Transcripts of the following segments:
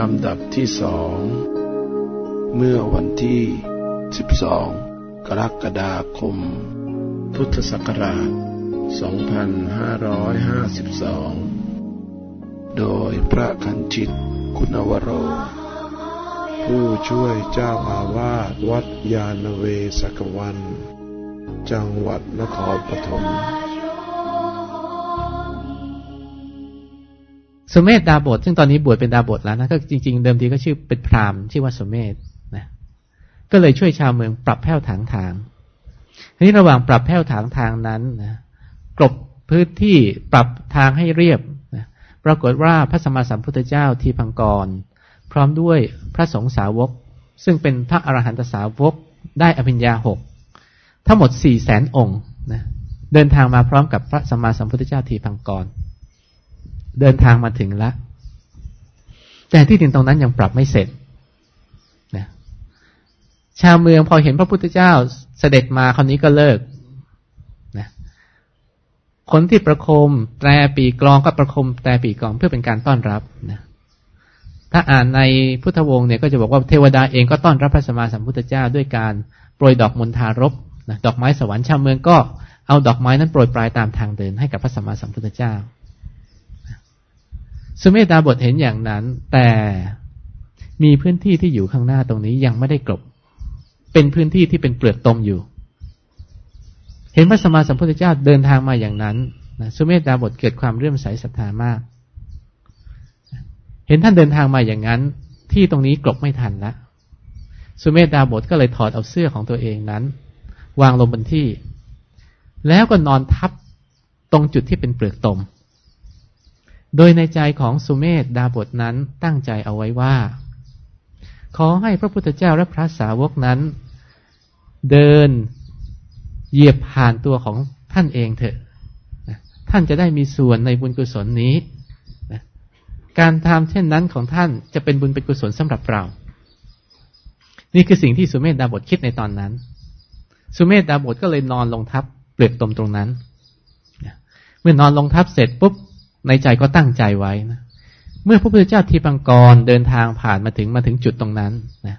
ลำดับที่สอง เมื่อวันที่ 12 กรกฎาคม พุทธศักราช 2552 โดยพระคันชิตคุณวโร ผู้ช่วยเจ้าอาวาสวัดยาณเวศกวัน จังหวัดนครปฐม สุเมธดาบท ซึ่งตอนนี้บวชเป็นดาบทแล้วนะก็จริง ๆ เดิมทีก็ชื่อเป็นพราหมณ์ชื่อว่าสุเมธนะก็เลยช่วยชาวเมืองปรับแผ้วถางทางทีนี้ระหว่างปรับแผ้วถางทางนั้นนะกลบพื้นที่ปรับทางให้เรียบนะปรากฏว่าพระสมมาสัมพุทธเจ้าทีพังกร พร้อมด้วยพระสงฆ์สาวก ซึ่งเป็นพระอรหันตสาวกได้อภิญญาหกทั้งหมดสี่แสนองค์นะเดินทางมาพร้อมกับพระสมมาสัมพุทธเจ้าทีพังกร เดินทางมาถึงแล้วแต่ที่ดินตรงนั้นยังปรับไม่เสร็จนะชาวเมืองพอเห็นพระพุทธเจ้าเสด็จมาคราวนี้ก็เลิกนะคนที่ประคมแตรปีกลองก็ประคมแตรปีกลองเพื่อเป็นการต้อนรับนะถ้าอ่านในพุทธวงศ์เนี่ยก็จะบอกว่าเทวดาเองก็ต้อนรับพระสัมมาสัมพุทธเจ้าด้วยการโปรยดอกมณฑารบนะดอกไม้สวรรค์ชาวเมืองก็เอาดอกไม้นั้นโปรยปลายตามทางเดินให้กับพระสัมมาสัมพุทธเจ้า สุเมธดาบทเห็นอย่างนั้น แต่มีพื้นที่ที่อยู่ข้างหน้าตรงนี้ยังไม่ได้กลบ เป็นพื้นที่ที่เป็นเปลือกตมอยู่ เห็นพระสมมาสัมพุทธเจ้าเดินทางมาอย่างนั้นนะสุเมธดาบทเกิดความเรื่อมใสศรัทธามาก เห็นท่านเดินทางมาอย่างนั้น ที่ตรงนี้กลบไม่ทันละสุเมธดาบทก็เลยถอดเอาเสื้อของตัวเองนั้น วางลงบนที่ แล้วก็นอนทับตรงจุดที่เป็นเปลือกตม โดยในใจของสุเมธดาบทนั้นตั้งใจเอาไว้ว่า ขอให้พระพุทธเจ้าและพระสาวกนั้น เดินเหยียบผ่านตัวของท่านเองเถอะ ท่านจะได้มีส่วนในบุญกุศลนี้ การทำเช่นนั้นของท่านจะเป็นบุญเป็นกุศลสำหรับเรา นี่คือสิ่งที่สุเมธดาบทคิดในตอนนั้น สุเมธดาบทก็เลยนอนลงทับเปลือกตมตรงนั้น เมื่อนอนลงทับเสร็จปุ๊บ ในใจก็ตั้งใจไว้นะเมื่อพระพุทธเจ้าทีปังกรเดินทางผ่านมาถึงมาถึงจุดตรงนั้นนะ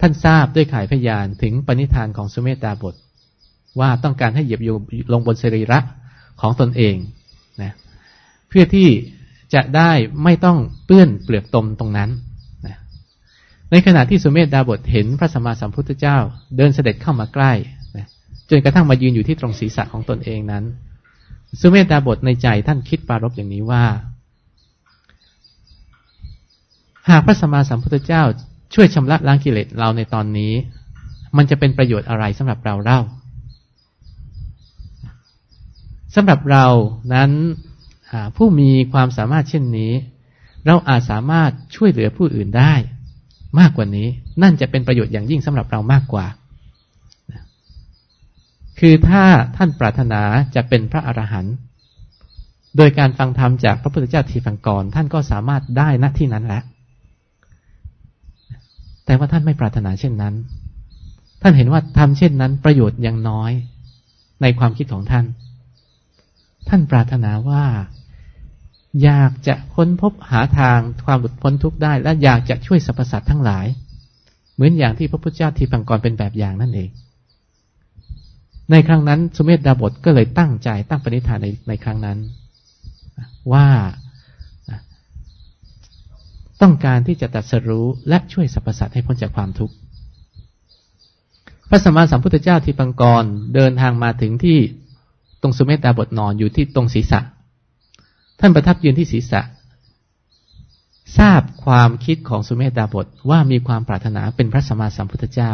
ท่านทราบด้วยข่ายพยานถึงปณิธานของสุเมธดาบท ว่าต้องการให้เหยียบโยลงบนสรีระของตนเองนะเพื่อที่จะได้ไม่ต้องเปื้อนเปลือกตมตรงนั้นนะในขณะที่สุเมธดาบทเห็นพระสัมมาสัมพุทธเจ้า เดินเสด็จเข้ามาใกล้นะจนกระทั่งมายืนอยู่ที่ตรงศีรษะของตนเองนั้น สุเมธดาบทในใจท่านคิดปรารบอย่างนี้ว่า หากพระสัมมาสัมพุทธเจ้าช่วยชำระล้างกิเลสเราในตอนนี้ มันจะเป็นประโยชน์อะไรสำหรับเราเล่าสำหรับเรานั้นผู้มีความสามารถเช่นนี้ เราอาจสามารถช่วยเหลือผู้อื่นได้ มากกว่านี้ นั่นจะเป็นประโยชน์อย่างยิ่งสำหรับเรามากกว่า คือถ้าท่านปรารถนาจะเป็นพระอรหันต์โดยการฟังธรรมจากพระพุทธเจ้าทีฟังกรท่านก็สามารถได้ณที่นั้นแหละแต่ว่าท่านไม่ปรารถนาเช่นนั้น ท่านเห็นว่าทำเช่นนั้น ประโยชน์ยังน้อยในความคิดของท่าน ท่านปรารถนาว่า อยากจะค้นพบหาทางความหลุดพ้นทุกข์ได้ และอยากจะช่วยสรรพสัตว์ทั้งหลาย เหมือนอย่างที่พระพุทธเจ้าทีพังกรเป็นแบบอย่างนั่นเอง ในครั้งนั้น สุเมธดาบทก็เลยตั้งใจตั้งปณิธานในในครั้งนั้น ว่าต้องการที่จะตัดสรู้และช่วยสรรพสัตว์ให้พ้นจากความทุกข์พระสัมมาสัมพุทธเจ้าที่ปังกรเดินทางมาถึงที่ตรงสุเมตตาบทนอนอยู่ที่ตรงศีรษะ ท่านประทับยืนที่ศีรษะ ทราบความคิดของสุเมตตาบทว่ามีความปรารถนาเป็นพระสัมมาสัมพุทธเจ้า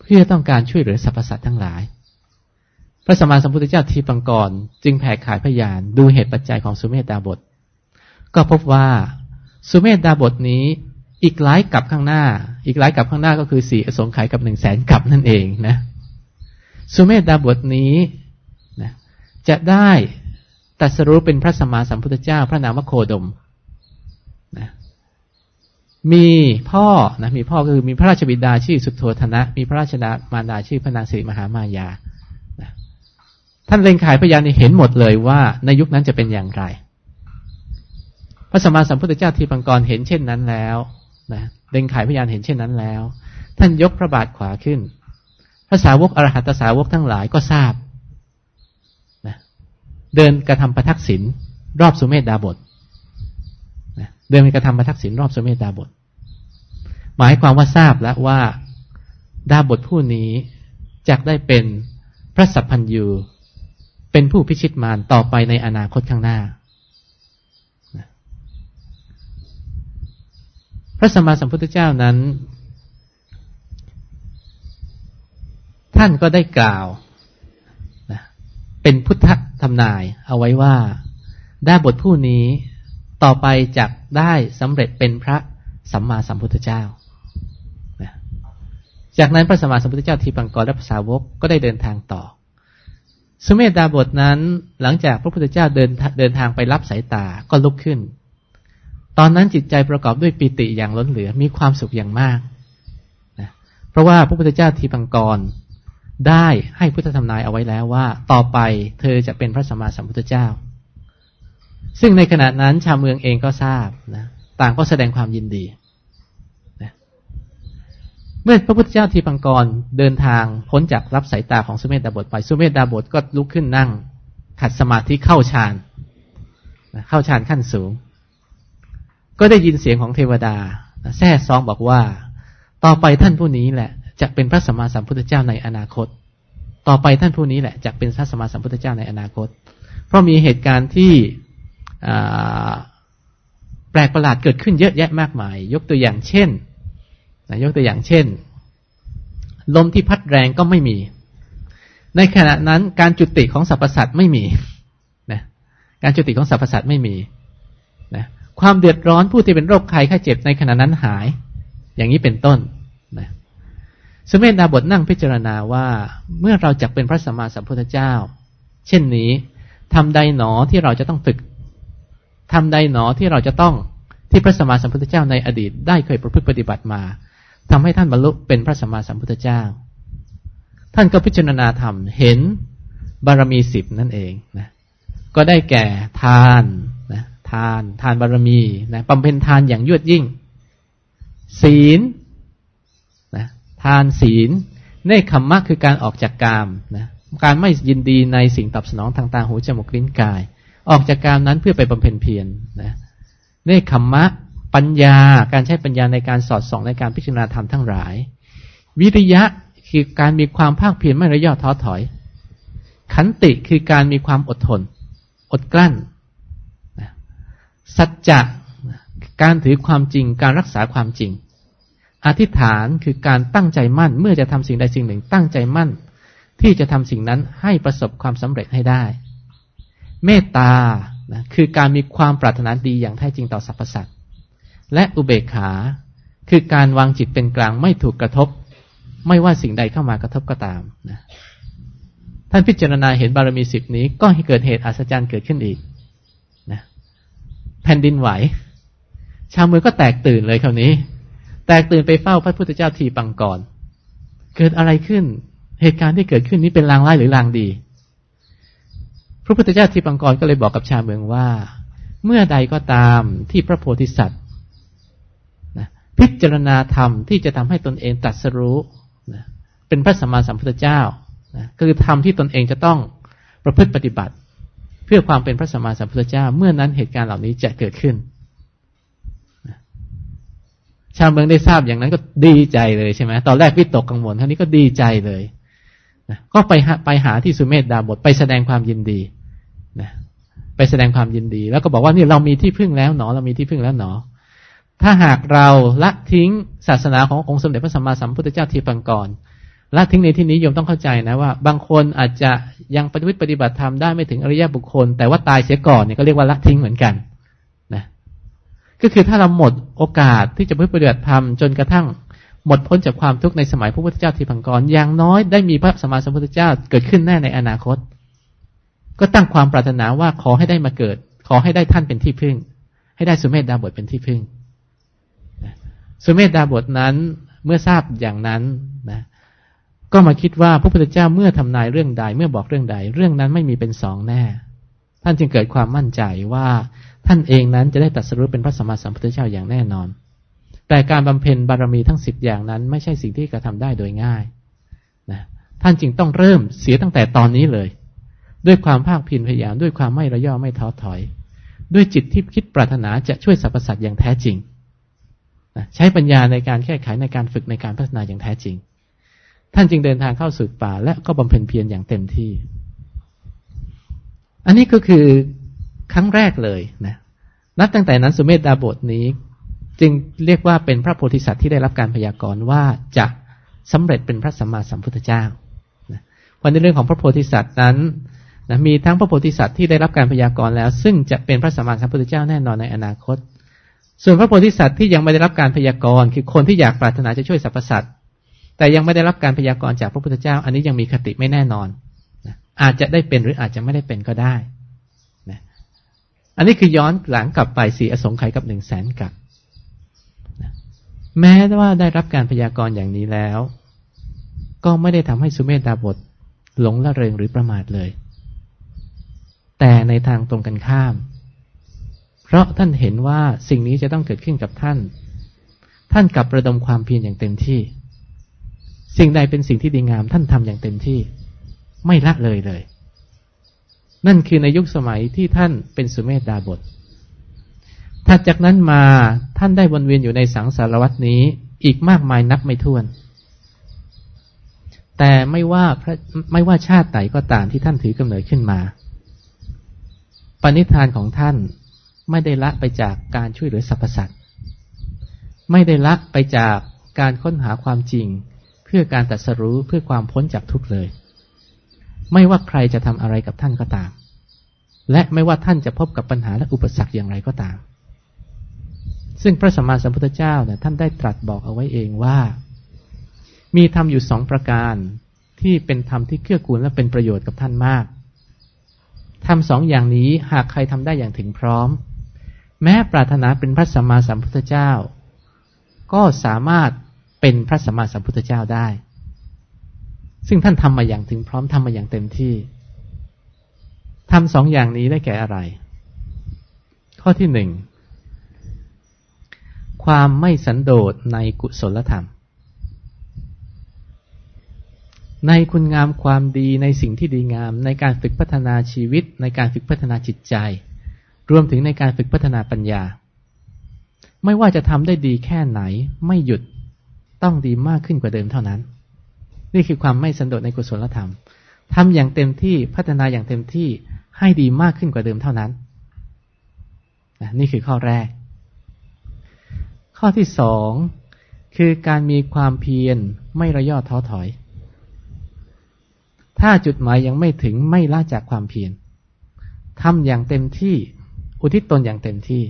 เพื่อต้องการช่วยเหลือสรรพสัตว์ทั้งหลาย พระสัมมาสัมพุทธเจ้าทีปังกรจึงแผ่ขายพยานดูเหตุปัจจัยของสุเมตตาบท ก็พบว่าสุเมตตาบทนี้อีกหลายกับข้างหน้า อีกหลายกับข้างหน้าก็คือสี่อสงไขยกับหนึ่งแสนกับนั่นเองนะสุเมตตาบทนี้นะจะได้ตัสรู้เป็นพระสัมมาสัมพุทธเจ้า พระนามโคดมนะ มีพ่อนะมีพ่อคือมีพระราชบิดาชื่อสุโธธนะ มีพระราชมารดาชื่อพระนางสิริมหามายานะท่านเล็งขายพยานเห็นหมดเลยว่าในยุคนั้นจะเป็นอย่างไร พระสมมาสัมพุทธเจ้าทีปังกรเห็นเช่นนั้นแล้วนะเล็งขายพยานเห็นเช่นนั้นแล้ว ท่านยกพระบาทขวาขึ้นภาษาวกอรหัตสาวกทั้งหลายก็ทราบนะเดินกระทำประทักษิณรอบสุเมธดาบท นะเดินกระทำประทักษิณรอบสุเมธดาบท หมายความว่าทราบแล้วว่าดาบทผู้นี้จะได้เป็นพระสัพพัญยูเป็นผู้พิชิตมารต่อไปในอนาคตข้างหน้า พระสัมมาสัมพุทธเจ้านั้น ท่านก็ได้กล่าวเป็นพุทธธรรมนายเอาไว้ว่าด้บทผู้นี้ ต่อไปจะได้สำเร็จเป็นพระสัมมาสัมพุทธเจ้า จากนั้นพระสัมมาสัมพุทธเจ้าทีปังกรและภาษาวกก็ได้เดินทางต่อ สุเมธดาบทนั้นหลังจากพระพุทธเจ้าเดินเดินทางไปรับสายตาก็ลุกขึ้น ตอนนั้นจิตใจประกอบด้วยปิติอย่างล้นเหลือมีความสุขอย่างมากนะเพราะว่าพระพุทธเจ้าทีปังกรได้ให้พุทธธรรมนายเอาไว้แล้วว่า ต่อไปเธอจะเป็นพระสัมมาสัมพุทธเจ้า ซึ่งในขณะนั้นชาวเมืองเองก็ทราบนะต่างก็แสดงความยินดีเมื่อพระพุทธเจ้าทีปังกรเดินทางพ้นจากรับสายตาของสุเมธดาบทไปสุเมธดาบทก็ลุกขึ้นนั่ง ขัดสมาธิเข้าฌานเข้าฌานขั้นสูง ก็ได้ยินเสียงของเทวดาแท้ซองบอกว่า ต่อไปท่านผู้นี้แหละจะเป็นพระสัมมาสัมพุทธเจ้าในอนาคต ต่อไปท่านผู้นี้แหละจะเป็นพระสัมมาสัมพุทธเจ้าในอนาคต เพราะมีเหตุการณ์ที่ แปลกประหลาดเกิดขึ้นเยอะแยะมากมาย ยกตัวอย่างเช่นนะยกตัวอย่างเช่น ลมที่พัดแรงก็ไม่มี ในขณะนั้นการจุติของสรรพสัตว์ไม่มีนะการจุติของสรรพสัตว์ไม่มีนะความเดือดร้อนผู้ที่เป็นโรคไข้ไข้เจ็บในขณะนั้นหาย อย่างนี้เป็นต้นนะสมเด็จดาบทนั่งพิจารณาว่า เมื่อเราจะเป็นพระสัมมาสัมพุทธเจ้า เช่นนี้ทำใดหนอที่เราจะต้องฝึก ทำใดหนอที่เราจะต้องที่พระสัมมาสัมพุทธเจ้าในอดีต ได้เคยประพฤติปฏิบัติมาทำให้ท่านบรรลุเป็นพระสัมมาสัมพุทธเจ้า ท่านก็พิจารณาธรรมเห็นบารมีสิบนั่นเองนะก็ได้แก่ทานนะทานทานบารมีนะบำเพ็ญทานอย่างยวดยิ่ง ศีลนะทานศีลเนคขมมะคือการออกจากกามนะการไม่ยินดีในสิ่งตอบสนองทางตาหูจมูกลิ้นกาย ออกจากกามนั้นเพื่อไปบำเพ็ญเพียรนะเนคขมมะปัญญาการใช้ปัญญาในการสอดส่องในการพิจารณาธรรมทั้งหลาย วิริยะคือการมีความภาคเพียรไม่ระยะท้อถอย ขันติคือการมีความอดทน อดกลั้น สัจจะการถือความจริงการรักษาความจริง อธิษฐานคือการตั้งใจมั่น เมื่อจะทำสิ่งใดสิ่งหนึ่งตั้งใจมั่น ที่จะทำสิ่งนั้นให้ประสบความสำเร็จให้ได้ เมตตาคือการมีความปรารถนาดีอย่างแท้จริงต่อสรรพสัตว์และอุเบกขา คือการวางจิตเป็นกลางไม่ถูกกระทบ ไม่ว่าสิ่งใดเข้ามากระทบก็ตามนะท่านพิจารณาเห็นบารมีสิบนี้ก็ให้เกิดเหตุอัศจรรย์เกิดขึ้นอีกนะแผ่นดินไหว ชาวเมืองก็แตกตื่นเลยคราวนี้ แตกตื่นไปเฝ้าพระพุทธเจ้าทีปังกรเกิดอะไรขึ้น เหตุการณ์ที่เกิดขึ้นนี้เป็นลางร้ายหรือลางดี ระพุทธเจ้าทีปังกรก็เลยบอกกับชาวเมืองว่า เมื่อใดก็ตามที่พระโพธิสัตว์พิจารณาธรรมที่จะทำให้ตนเองตัดสรู้นะเป็นพระสัมมาสัมพุทธเจ้านะคือธรรมที่ตนเองจะต้องประพฤติปฏิบัติ เพื่อความเป็นพระสัมมาสัมพุทธเจ้า เมื่อนั้นเหตุการณ์เหล่านี้จะเกิดขึ้นชาวเมืองได้ทราบอย่างนั้นก็ดีใจเลยใช่ไหมตอนแรกวิตกกังวลท่านี้ก็ดีใจเลยนะก็ไปไปหาที่สุเมธดาบทไปแสดงความยินดี นะไปแสดงความยินดี แล้วก็บอกว่านี่เรามีที่พึ่งแล้วหนอ เรามีที่พึ่งแล้วหนอ ถ้าหากเราละทิ้งศาสนาขององค์สมเด็จพระสัมมาสัมพุทธเจ้าทีปังกรละทิ้งในที่นี้โยมต้องเข้าใจนะว่า บางคนอาจจะยังปฏิบัติปฏิบัติธรรมได้ไม่ถึงอริยบุคคล แต่ว่าตายเสียก่อนเนี่ยก็เรียกว่าละทิ้งเหมือนกันนะก็คือถ้าเราหมดโอกาสที่จะปฏิบัติธรรมจนกระทั่งหมดพ้นจากความทุกข์ในสมัยพระพุทธเจ้าทีพังกรอย่างน้อยได้มีพระสัมมาสัมพุทธเจ้าเกิดขึ้นแน่ในอนาคต ก็ตั้งความปรารถนาว่าขอให้ได้มาเกิด ขอให้ได้ท่านเป็นที่พึ่ง ให้ได้สุเมธดาบทเป็นที่พึ่งสุเมธดาบทนั้นเมื่อทราบอย่างนั้นนะก็มาคิดว่าพระพุทธเจ้าเมื่อทำนายเรื่องใด เมื่อบอกเรื่องใด เรื่องนั้นไม่มีเป็นสองแน่ ท่านจึงเกิดความมั่นใจว่าท่านเองนั้นจะได้ตัดสรุปเป็นพระสัมมาสัมพุทธเจ้าอย่างแน่นอน แต่การบำเพ็ญบารมีทั้งสิบอย่างนั้น ไม่ใช่สิ่งที่กระทำได้โดยง่ายนะท่านจึงต้องเริ่มเสียตั้งแต่ตอนนี้เลย ด้วยความภาคเพียรพยายาม ด้วยความไม่ระย่อไม่ท้อถอย ด้วยจิตที่คิดปรารถนาจะช่วยสรรพสัตว์อย่างแท้จริงนะใช้ปัญญาในการแก้ไขในการฝึกในการพัฒนาอย่างแท้จริง ท่านจึงเดินทางเข้าสู่ป่า และก็บำเพ็ญเพียรอย่างเต็มที่ อันนี้ก็คือครั้งแรกเลยนะนับตั้งแต่นั้นสุเมธดาบทนี้ จึงเรียกว่าเป็นพระโพธิสัตว์ที่ได้รับการพยากรณ์ว่าจะสำเร็จเป็นพระสัมมาสัมพุทธเจ้าวันในเรื่องของพระโพธิสัตว์นั้น นะมีทั้งพระโพธิสัตว์ที่ได้รับการพยากรณ์แล้ว ซึ่งจะเป็นพระสัมมาสัมพุทธเจ้าแน่นอนในอนาคต ส่วนพระโพธิสัตว์ที่ยังไม่ได้รับการพยากรณ์คือคนที่อยากปรารถนาจะช่วยสรรพสัตว์แต่ยังไม่ได้รับการพยากรณ์จากพระพุทธเจ้า อันนี้ยังมีคติไม่แน่นอนนะอาจจะได้เป็นหรืออาจจะไม่ได้เป็นก็ได้อันนี้คือย้อนหลังกลับไปสี่อสงไขยกับหนึ่งแสนกับแม้ว่าได้รับการพยากรณ์อย่างนี้แล้ว ก็ไม่ได้ทำให้สุเมธดาบทหลงละเริงหรือประมาทเลย แต่ในทางตรงกันข้าม เพราะท่านเห็นว่าสิ่งนี้จะต้องเกิดขึ้นกับท่าน ท่านกลับระดมความเพียรอย่างเต็มที่ สิ่งใดเป็นสิ่งที่ดีงาม ท่านทำอย่างเต็มที่ ไม่ละเลยเลย นั่นคือในยุคสมัยที่ท่านเป็นสุเมธดาบทถัดจากนั้นมาท่านได้วนเวียนอยู่ในสังสารวัตนี้อีกมากมายนับไม่ถ้วน แต่ไม่ว่าพระไม่ว่าชาติไหนก็ตามที่ท่านถือกำเนิดขึ้นมา ปณิธานของท่านไม่ได้ละไปจากการช่วยเหลือสรรพสัตว์ไม่ได้ละไปจากการค้นหาความจริง เพื่อการตัดสรู้เพื่อความพ้นจากทุกข์เลย ไม่ว่าใครจะทำอะไรกับท่านก็ตาม และไม่ว่าท่านจะพบกับปัญหาและอุปสรรคอย่างไรก็ตาม ซึ่งพระสัมมาสัมพุทธเจ้าเนี่ยท่านได้ตรัสบอกเอาไว้เองว่า มีธรรมอยู่สองประการที่เป็นธรรมที่เกื้อกูลและเป็นประโยชน์กับท่านมาก ทำสองอย่างนี้หากใครทำได้อย่างถึงพร้อม แม้ปรารถนาเป็นพระสัมมาสัมพุทธเจ้า ก็สามารถเป็นพระสัมมาสัมพุทธเจ้าได้ ซึ่งท่านทำมาอย่างถึงพร้อมทำมาอย่างเต็มที่ทำสองอย่างนี้ได้แก่อะไร ข้อที่หนึ่งความไม่สันโดษในกุศลธรรม ในคุณงามความดีในสิ่งที่ดีงาม ในการฝึกพัฒนาชีวิต ในการฝึกพัฒนาจิตใจ รวมถึงในการฝึกพัฒนาปัญญา ไม่ว่าจะทำได้ดีแค่ไหน ไม่หยุดต้องดีมากขึ้นกว่าเดิมเท่านั้น นี่คือความไม่สันโดษในกุศลธรรมทำอย่างเต็มที่พัฒนาอย่างเต็มที่ให้ดีมากขึ้นกว่าเดิมเท่านั้นนี่คือข้อแรก ข้อที่สองคือการมีความเพียรไม่ระยอท้อถอย ถ้าจุดหมายยังไม่ถึงไม่ละจากความเพียรทำอย่างเต็มที่ อุทิศตนอย่างเต็มที่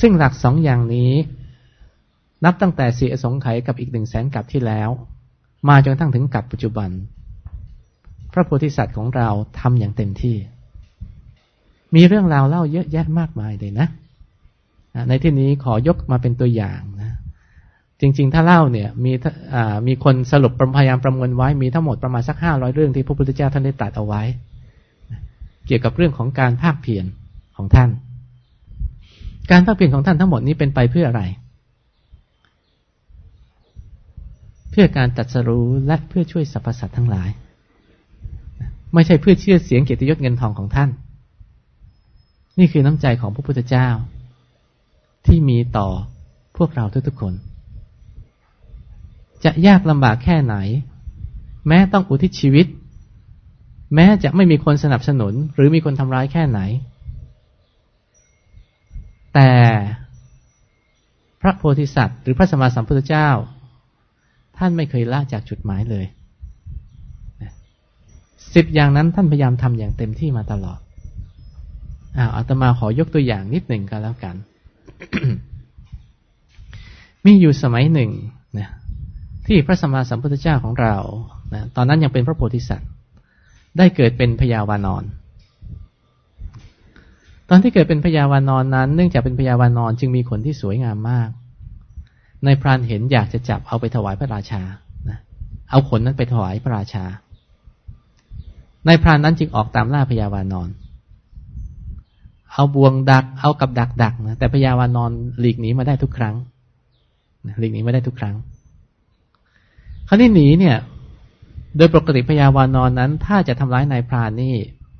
ซึ่งหลักสองอย่างนี้ นับตั้งแต่สี่สงไขยกับอีกหนึ่งแสนกับที่แล้ว มาจนทั้งถึงกับปัจจุบัน พระโพธิสัตว์ของเราทำอย่างเต็มที่ มีเรื่องราวเล่าเยอะแยะมากมายเลยนะ ในที่นี้ขอยกมาเป็นตัวอย่าง จริง ๆ ถ้าเล่าเนี่ยมีมีคนสรุปพยายามประมวลไว้มีทั้งหมดประมาณสักห้าร้อยเรื่องที่พระพุทธเจ้าท่านได้ตรัสเอาไว้ เกี่ยวกับเรื่องของการภาคเพียรของท่าน การภาคเพียรของท่านทั้งหมดนี้เป็นไปเพื่ออะไร เพื่อการตัดสรู้และเพื่อช่วยสรรพสัตว์ทั้งหลาย ไม่ใช่เพื่อเชื่อเสียงเกียรติยศเงินทองของท่าน นี่คือน้ำใจของพระพุทธเจ้า ที่มีต่อพวกเราทุกๆคน จะยากลำบากแค่ไหน แม้ต้องอุทิศชีวิต แม้จะไม่มีคนสนับสนุน หรือมีคนทำร้ายแค่ไหน แต่พระโพธิสัตว์ หรือพระสมมาสัมพุทธเจ้า ท่านไม่เคยละจากจุดหมายเลยสิบอย่างนั้นท่านพยายามทำอย่างเต็มที่มาตลอดอ้าวอาตมาขอยกตัวอย่างนิดหนึ่งกันแล้วกัน มีอยู่สมัยหนึ่ง ที่พระสัมมาสัมพุทธเจ้าของเรานะตอนนั้นยังเป็นพระโพธิสัตว์ ได้เกิดเป็นพญาวานอน ตอนที่เกิดเป็นพญาวานอนนั้น เนื่องจากเป็นพญาวานอนจึงมีขนที่สวยงามมาก ในพรานเห็นอยากจะจับเอาไปถวายพระราชานะเอาขนนั้นไปถวายพระราชานายพรานนั้นจึงออกตามล่าพญาวานอน เอาบ่วงดัก เอากับดักดักนะ แต่พญาวานอนหลีกหนีมาได้ทุกครั้งหลีกหนีมาได้ทุกครั้ง คราวนี้หนีเนี่ย โดยปกติพญาวานอนนั้น ถ้าจะทำร้ายนายพรานนี่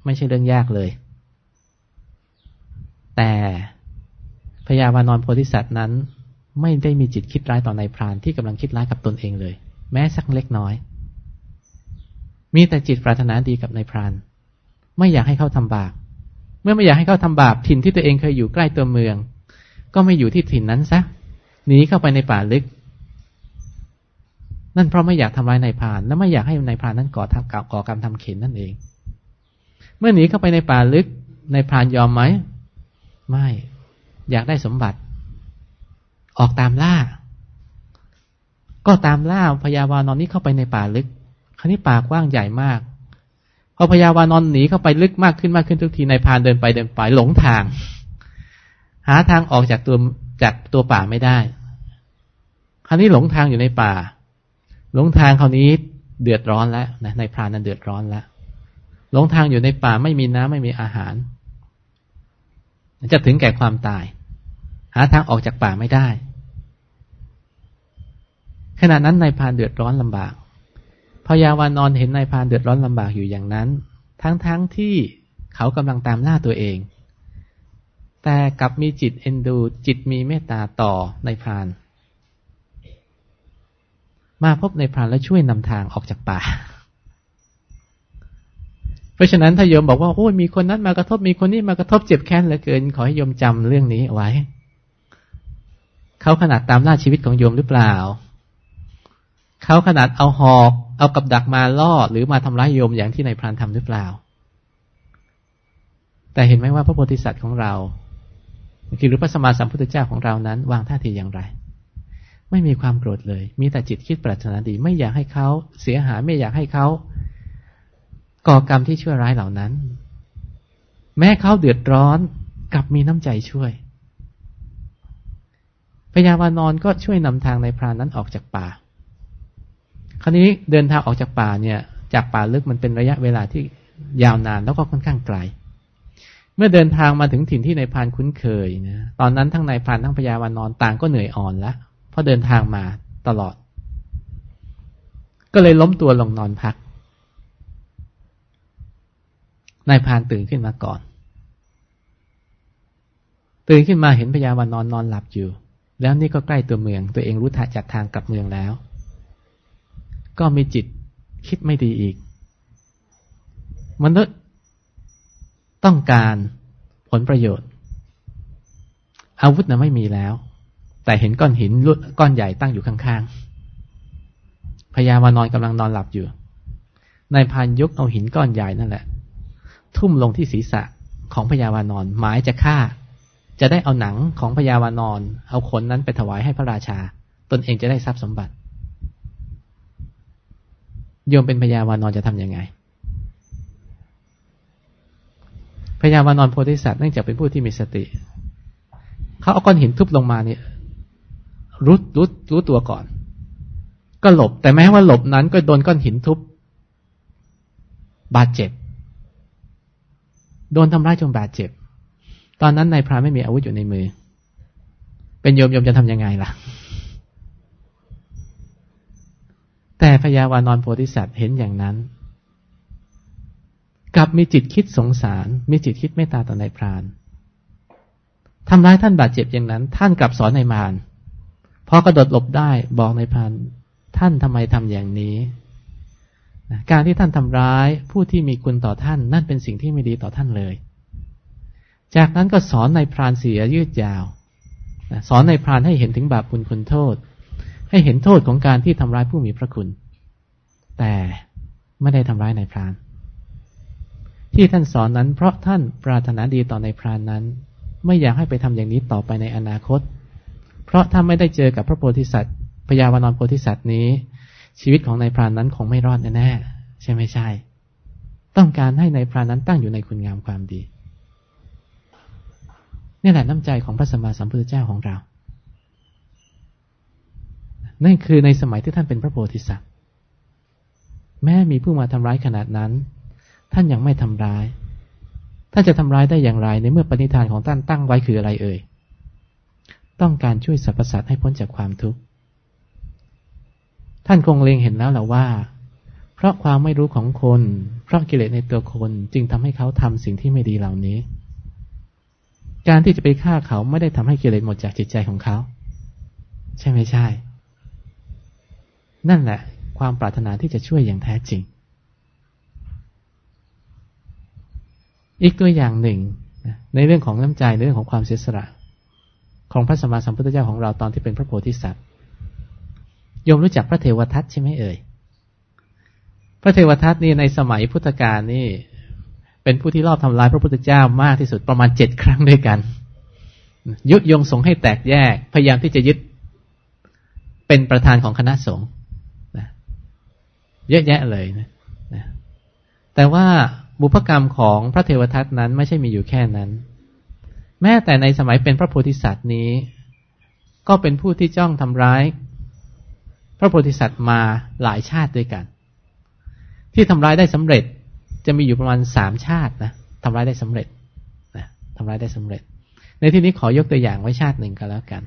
ไม่ใช่เรื่องยากเลย แต่พญาวานอนโพธิสัตว์นั้น ไม่ได้มีจิตคิดร้ายต่อนายพรานที่กำลังคิดร้ายกับตนเองเลย แม้สักเล็กน้อย มีแต่จิตปรารถนาดีกับนายพราน ไม่อยากให้เขาทำบาปเมื่อไม่อยากให้เขาทำบาปถิ่นที่ตัวเองเคยอยู่ใกล้ตัวเมือง ก็ไม่อยู่ที่ถิ่นนั้นซะหนีเข้าไปในป่าลึก นั่นเพราะไม่อยากทำร้ายนายพราน และไม่อยากให้นายพรานนั้นก่อทำก่อกรรมทำเข็นนั่นเอง เมื่อหนีเข้าไปในป่าลึกนายพรานยอมไหม ไม่ อยากได้สมบัติ ออกตามล่า ก็ตามล่าพญาวานอนนี้เข้าไปในป่าลึก คราวนี้ป่ากว้างใหญ่มาก พอพญาวานอนหนีเข้าไปลึกมากขึ้นมากขึ้นทุกทีนายพานเดินไปเดินไปหลงทาง หาทางออกจากตัวจากตัวป่าไม่ได้ คราวนี้หลงทางอยู่ในป่า หลงทางคราวนี้เดือดร้อนแล้วนะนพรานนั้นเดือดร้อนแล้วหลงทางอยู่ในป่าไม่มีน้ำไม่มีอาหาร จะถึงแก่ความตาย หาทางออกจากป่าไม่ได้ ขณะนั้นนายพานเดือดร้อนลำบากพยาวานอนเห็นนายพานเดือดร้อนลำบากอยู่อย่างนั้น ทั้งๆทที่เขากำลังตามล่าตัวเอง แต่กลับมีจิตเอ็นดูจิตมีเมตตาต่อนายพราน มาพบในพรานแล้วช่วยนำทางออกจากป่า เพราะฉะนั้นถ้าโยมบอกว่าโอ้ยมีคนนั้นมากระทบมีคนนี้มากระทบเจ็บแค้นเหลือเกิน ขอให้โยมจำเรื่องนี้ไว้ เขาขนาดตามล่าชีวิตของโยมหรือเปล่า เขาขนาดเอาหอก เอากับดักมาล่อหรือมาทำร้ายโยมอย่างที่นายพรานทำหรือเปล่า แต่เห็นไหมว่าพระโพธิสัตว์ของเราคือหรือพระสมมาสัมพุทธเจ้าของเรานั้น วางท่าทีอย่างไร ไม่มีความโกรธเลย มีแต่จิตคิดปรารถนาดี ไม่อยากให้เขาเสียหายไม่อยากให้เขาก่อกรรมที่ชั่วร้ายเหล่านั้น แม้เขาเดือดร้อนกลับมีน้ำใจช่วยพญาวานอนก็ช่วยนำทางในพรานนั้นออกจากป่า คราวนี้เดินทางออกจากป่าเนี่ย จากป่าลึกมันเป็นระยะเวลาที่ยาวนานแล้วก็ค่อนข้างไกล เมื่อเดินทางมาถึงถิ่นที่นายพรานคุ้นเคยนะตอนนั้นทั้งนายพรานทั้งพญาวานอนต่างก็เหนื่อยอ่อนแล้ว ราะเดินทางมาตลอด ก็เลยล้มตัวลงนอนพัก นายพานตื่นขึ้นมาก่อน ตื่นขึ้นมาเห็นพญาวานอนนอนหลับอยู่ แล้วนี่ก็ใกล้ตัวเมือง ตัวเองรู้ทางจากทางกลับเมืองแล้ว ก็มีจิตคิดไม่ดีอีก มนุษย์ต้องการผลประโยชน์ อาวุธนะไม่มีแล้ว แต่เห็นก้อนหินก้อนใหญ่ตั้งอยู่ข้างๆพญาวานอนกำลังนอนหลับอยู่นายพานยกเอาหินก้อนใหญ่นั่นแหละ ทุ่มลงที่ศีรษะของพญาวานอนหมายจะฆ่า จะได้เอาหนังของพญาวานอนเอาขนนั้นไปถวายให้พระราชา ตนเองจะได้ทรัพย์สมบัติโยมเป็นพญาวานอนจะทํำยังไงพญาวานอนโพธิสัตว์เนื่องจากเป็นผู้ที่มีสติ เขาเอาก้อนหินทุบลงมาเนี่ย รู้รู้รู้ตัวก่อน ก็หลบ แต่แม้ว่าหลบนั้นก็โดนก้อนหินทุบบาดเจ็บ โดนทำร้ายจนบาดเจ็บ ตอนนั้นนายพรานไม่มีอาวุธอยู่ในมือ เป็นโยมโยมจะทำยังไงล่ะ แต่พญาวานอนโพธิสัตว์เห็นอย่างนั้นกลับมีจิตคิดสงสาร มีจิตคิดเมตตาต่อนายพรานทำร้ายท่านบาดเจ็บอย่างนั้น ท่านกลับสอนนายมาร พอกระโดดหลบได้บอกในพรานท่านทำไมทำอย่างนี้การที่ท่านทำร้ายผู้ที่มีคุณต่อท่าน นั่นเป็นสิ่งที่ไม่ดีต่อท่านเลย จากนั้นก็สอนในพรานเสียยืดยาวสอนในพรานให้เห็นถึงบาปคุณคุณโทษ ให้เห็นโทษของการที่ทำร้ายผู้มีพระคุณ แต่ไม่ได้ทำร้ายในพราน ที่ท่านสอนนั้น เพราะท่านปรารถนาดีต่อในพรานนั้น ไม่อยากให้ไปทำอย่างนี้ต่อไปในอนาคต เพราะถ้าไม่ได้เจอกับพระโพธิสัตว์พญาวานอนโพธิสัตว์นี้ ชีวิตของนายพรานนั้นคงไม่รอดแน่ๆใช่ไม่ใช่ ต้องการให้ในายพรานนั้นตั้งอยู่ในคุณงามความดีนี่แหละน้ำใจของพระสัมมาสัมพุทธเจ้าของเรา นั่นคือในสมัยที่ท่านเป็นพระโพธิสัตว์ แม้มีผู้มาทำร้ายขนาดนั้น ท่านยังไม่ทำร้าย ท่านจะทำร้ายได้อย่างไรในเมื่อปณิธานของท่านตั้งไว้คืออะไรเอ่ย ต้องการช่วยสรรพสัตว์ให้พ้นจากความทุกข์ ท่านคงเล็งเห็นแล้วแหละว่า เพราะความไม่รู้ของคน เพราะกิเลสในตัวคนจึงทำให้เขาทำสิ่งที่ไม่ดีเหล่านี้ การที่จะไปฆ่าเขาไม่ได้ทำให้กิเลสหมดจากจิตใจของเขา ใช่ไม่ใช่ นั่นแหละ ความปรารถนาที่จะช่วยอย่างแท้จริง อีกตัวอย่างหนึ่ง ในเรื่องของน้ำใจในเรื่องของความเสียสละ ของพระสัมมาสัมพุทธเจ้าของเราตอนที่เป็นพระโพธิสัตว์โยมรู้จักพระเทวทัตใช่ไหมเอ่ยพระเทวทัตนี่ในสมัยพุทธกาลนี่ เป็นผู้ที่รอบทำลายพระพุทธเจ้ามากที่สุดประมาณเจ็ดครั้งด้วยกัน ยุยงสงให้แตกแยก พยายามที่จะยึดเป็นประธานของคณะสงฆ์เยอะแยะเลยนะแต่ว่าบุพกรรมของพระเทวทัตนั้นไม่ใช่มีอยู่แค่นั้น แม้แต่ในสมัยเป็นพระโพธิสัตว์นี้ ก็เป็นผู้ที่จ้องทำร้าย พระโพธิสัตว์มาหลายชาติด้วยกัน ที่ทำร้ายได้สำเร็จจะมีอยู่ประมาณสามชาตินะทำร้ายได้สำเร็จนะทำร้ายได้สำเร็จ ในที่นี้ขอยกตัวอย่างไว้ชาติหนึ่งกันแล้วกัน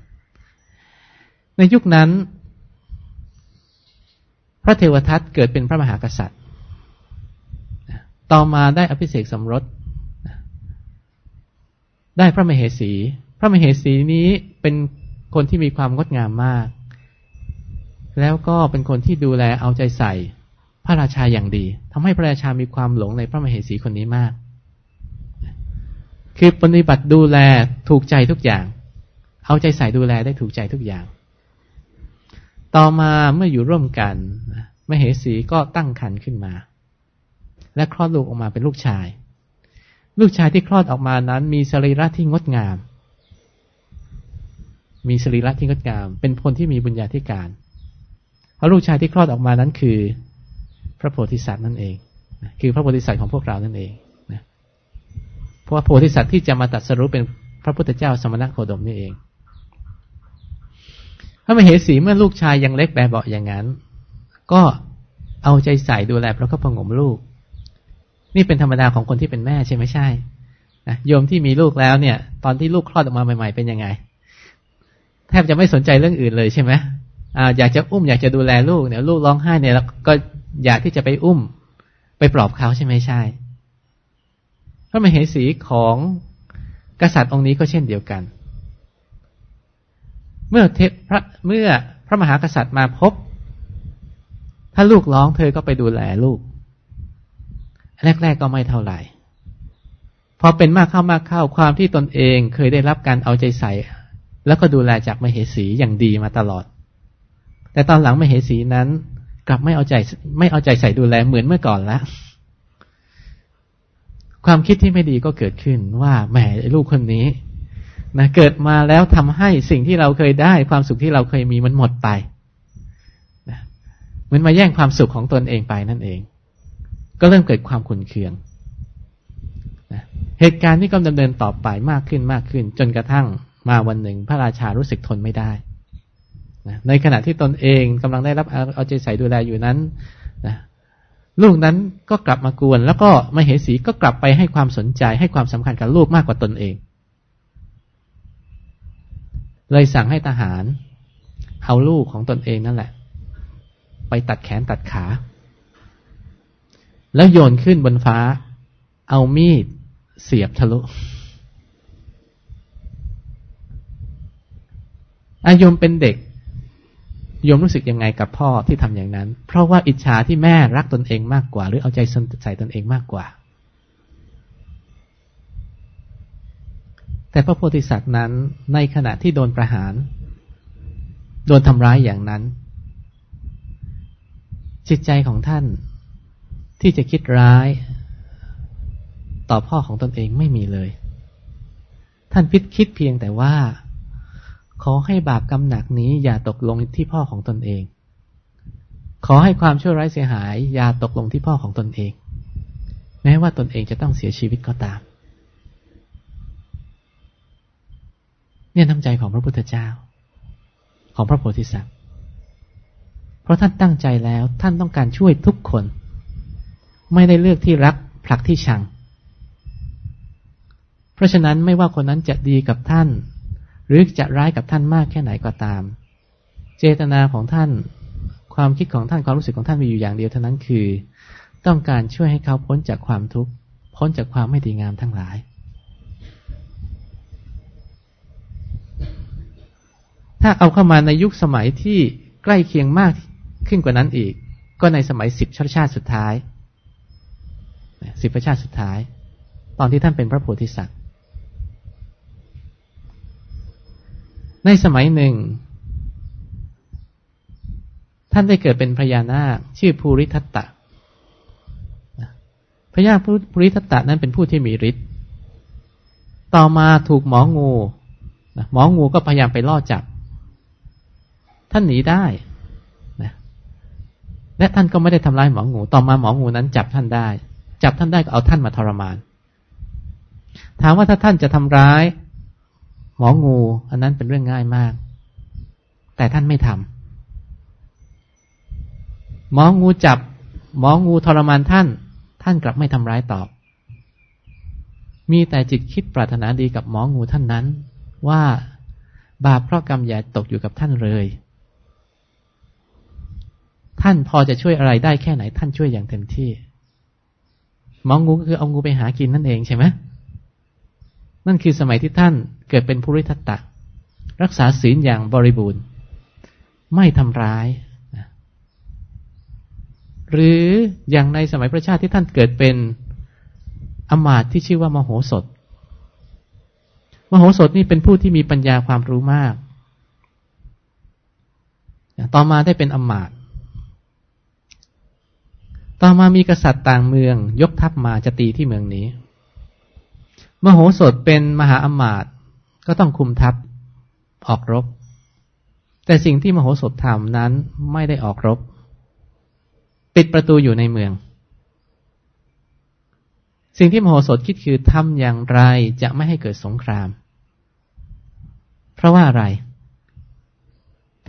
ในยุคนั้น พระเทวทัตเกิดเป็นพระมหากษัตริย์ ต่อมาได้อภิเษกสมรส ได้พระมเหสี พระมเหสีนี้เป็นคนที่มีความงดงามมาก แล้วก็เป็นคนที่ดูแลเอาใจใส่ พระราชาอย่างดีทำให้พระราชามีความหลงในพระมเหสีคนนี้มาก คือปฏิบัติดูแลถูกใจทุกอย่าง เอาใจใส่ดูแลได้ถูกใจทุกอย่าง ต่อมาเมื่ออยู่ร่วมกันมเหสีก็ตั้งครรภ์ขึ้นมา และคลอดลูกออกมาเป็นลูกชาย ลูกชายที่คลอดออกมานั้น มีสรีระที่งดงาม มีสรีระที่งดงาม เป็นคนที่มีบุญญาธิการ เพราะลูกชายที่คลอดออกมานั้นคือ พระโพธิสัตว์นั่นเอง คือพระโพธิสัตว์ของพวกเรานั่นเองนะเพราะว่าโพธิสัตว์ที่จะมาตัดสรุปเป็นพระพุทธเจ้าสมณโคดมนี่เอง พระมเหสีเมื่อลูกชายยังเล็กแบบเบาอย่างนั้น ก็เอาใจใส่ดูแลแล้วก็พงมลูก นี่เป็นธรรมดาของคนที่เป็นแม่ใช่ไหมใช่นะโยมที่มีลูกแล้วเนี่ย ตอนที่ลูกคลอดออกมาใหม่ ๆ เป็นยังไง แทบจะไม่สนใจเรื่องอื่นเลยใช่ไหมอ่าอยากจะอุ้มอยากจะดูแลลูกเนี่ย ลูกร้องไห้เนี่ยแล้วก็อยากที่จะไปอุ้ม ไปปลอบเขาใช่ไหมใช่พระมเหสีของกษัตริย์องค์นี้ก็เช่นเดียวกัน เมื่อเทพระเมื่อพระมหากษัตริย์มาพบ ถ้าลูกร้องเธอก็ไปดูแลลูก แรก ๆ ก็ไม่เท่าไหร่พอเป็นมากเข้ามากเข้าความที่ตนเองเคยได้รับการเอาใจใส่ แล้วก็ดูแลจากมเหสีอย่างดีมาตลอด แต่ตอนหลังมเหสีนั้น กลับไม่เอาใจไม่เอาใจใส่ดูแลเหมือนเมื่อก่อนแล้วความคิดที่ไม่ดีก็เกิดขึ้นว่าแหมลูกคนนี้นะเกิดมาแล้วทำให้สิ่งที่เราเคยได้ ความสุขที่เราเคยมีมันหมดไปนะเหมือนมาแย่งความสุขของตนเองไปนั่นเอง ก็เริ่มเกิดความขุนเคืองนะเหตุการณ์นี้ก็ดำเนินต่อไปมากขึ้นมากขึ้น จนกระทั่งมาวันหนึ่ง พระราชารู้สึกทนไม่ได้นะในขณะที่ตนเองกำลังได้รับเอาใจใส่ดูแลอยู่นั้นนะลูกนั้นก็กลับมากวน แล้วก็มาเหสีก็กลับไปให้ความสนใจให้ความสำคัญกับลูกมากกว่าตนเอง เลยสั่งให้ทหาร เอาลูกของตนเองนั่นแหละ ไปตัดแขนตัดขา แล้วโยนขึ้นบนฟ้า เอามีดเสียบทะลุอายมเป็นเด็กโยมรู้สึกยังไงกับพ่อที่ทำอย่างนั้น เพราะว่าอิจฉาที่แม่รักตนเองมากกว่า หรือเอาใจใส่ตนเองมากกว่า แต่พระโพธิสัตว์นั้นในขณะที่โดนประหาร โดนทำร้ายอย่างนั้น จิตใจของท่าน ที่จะคิดร้ายต่อพ่อของตนเองไม่มีเลย ท่านพิดคิดเพียงแต่ว่า ขอให้บาปกรรมหนักนี้อย่าตกลงที่พ่อของตนเอง ขอให้ความชั่วร้ายเสียหาย อย่าตกลงที่พ่อของตนเอง แม้ว่าตนเองจะต้องเสียชีวิตก็ตาม เนี่ยน้ำใจของพระพุทธเจ้า ของพระโพธิสัตว์ เพราะท่านตั้งใจแล้วท่านต้องการช่วยทุกคน ไม่ได้เลือกที่รักผลักที่ชัง เพราะฉะนั้นไม่ว่าคนนั้นจะดีกับท่าน หรือจะร้ายกับท่านมากแค่ไหนก็ตาม เจตนาของท่าน ความคิดของท่านความรู้สึกของท่านมีอยู่อย่างเดียวเท่านั้นคือ ต้องการช่วยให้เขาพ้นจากความทุกข์พ้นจากความไม่ดีงามทั้งหลาย ถ้าเอาเข้ามาในยุคสมัยที่ใกล้เคียงมากขึ้นกว่านั้นอีก ก็ในสมัยสิบชาติชาติสุดท้าย สิบประชาติสุดท้าย ตอนที่ท่านเป็นพระโพธิสัตว์ ในสมัยหนึ่ง ท่านได้เกิดเป็นพญานาคชื่อภูริทัตตะพญาภูริทัตตะนั้นเป็นผู้ที่มีฤทธิ์ต่อมาถูกหมองูหมองูก็พยายามไปล่อจับ ท่านหนีได้และท่านก็ไม่ได้ทำร้ายหมองู ต่อมาหมองูนั้นจับท่านได้ จับท่านได้ก็เอาท่านมาทรมาน ถามว่าถ้าท่านจะทำร้าย หมองู อันนั้นเป็นเรื่องง่ายมาก แต่ท่านไม่ทำหมองูจับ หมองูทรมานท่าน ท่านกลับไม่ทำร้ายตอบ มีแต่จิตคิดปรารถนาดีกับหมองูท่านนั้น ว่าบาปเพราะกรรมใหญ่ตกอยู่กับท่านเลยท่านพอจะช่วยอะไรได้แค่ไหน ท่านช่วยอย่างเต็มที่ มองูก็คือเอางูไปหากินนั่นเองใช่ไหมนั่นคือสมัยที่ท่านเกิดเป็นภูริทัตตะ รักษาศีลอย่างบริบูรณ์ ไม่ทำร้าย หรืออย่างในสมัยพระชาติที่ท่านเกิดเป็นอมาตที่ชื่อว่ามโหสถ มโหสถนี่เป็นผู้ที่มีปัญญาความรู้มาก ต่อมาได้เป็นอมาต ต่อมามีกษัตริย์ต่างเมือง ยกทัพมาจะตีที่เมืองนี้ มโหสถเป็นมหาอมาตย์ก็ต้องคุมทัพออกรบ แต่สิ่งที่มโหสถทำนั้นไม่ได้ออกรบ ปิดประตูอยู่ในเมือง สิ่งที่มโหสถคิดคือทำอย่างไรจะไม่ให้เกิดสงคราม เพราะว่าอะไร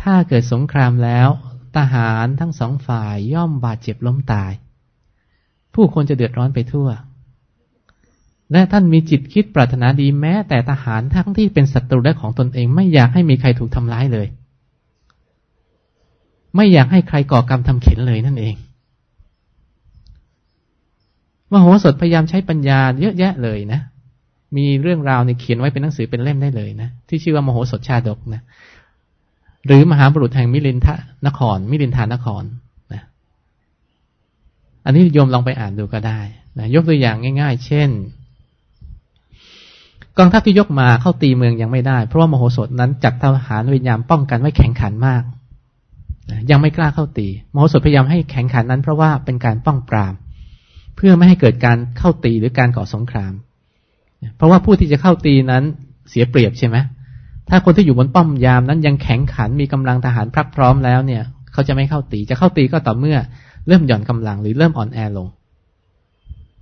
ถ้าเกิดสงครามแล้ว ทหารทั้งสองฝ่ายย่อมบาดเจ็บล้มตาย ผู้คนจะเดือดร้อนไปทั่ว และท่านมีจิตคิดปรารถนาดีแม้ แต่ทหารทั้งที่เป็นศัตรูและของตนเองไม่อยากให้มีใครถูกทำร้ายเลย ไม่อยากให้ใครก่อกรรมทำเข็นเลยนั่นเองมโหสถพยายามใช้ปัญญาเยอะแยะเลยนะ มีเรื่องราวในเขียนไว้เป็นหนังสือเป็นเล่มได้เลยนะ ที่ชื่อว่ามโหสถชาดกนะ หรือมหาบุรุษแห่งมิลินทะนคร มิลินทานครนะอันนี้โยมลองไปอ่านดูก็ได้นะยกตัวอย่างง่าย ๆ เช่น กองทัพที่ยกมาเข้าตีเมืองยังไม่ได้ เพราะว่ามโหสถนั้นจัดทหารวิญญาณป้องกันไว้แข็งขันมากนะยังไม่กล้าเข้าตี มโหสถพยายามให้แข็งขันนั้น เพราะว่าเป็นการป้องปราม เพื่อไม่ให้เกิดการเข้าตีหรือการก่อสงคราม เพราะว่าผู้ที่จะเข้าตีนั้นเสียเปรียบใช่ไหม ถ้าคนที่อยู่บนป้อมยามนั้นยังแข็งขันมีกำลังทหารพรักพร้อมแล้วเนี่ย เขาจะไม่เข้าตี จะเข้าตีก็ต่อเมื่อเริ่มหย่อนกำลังหรือเริ่มอ่อนแอลง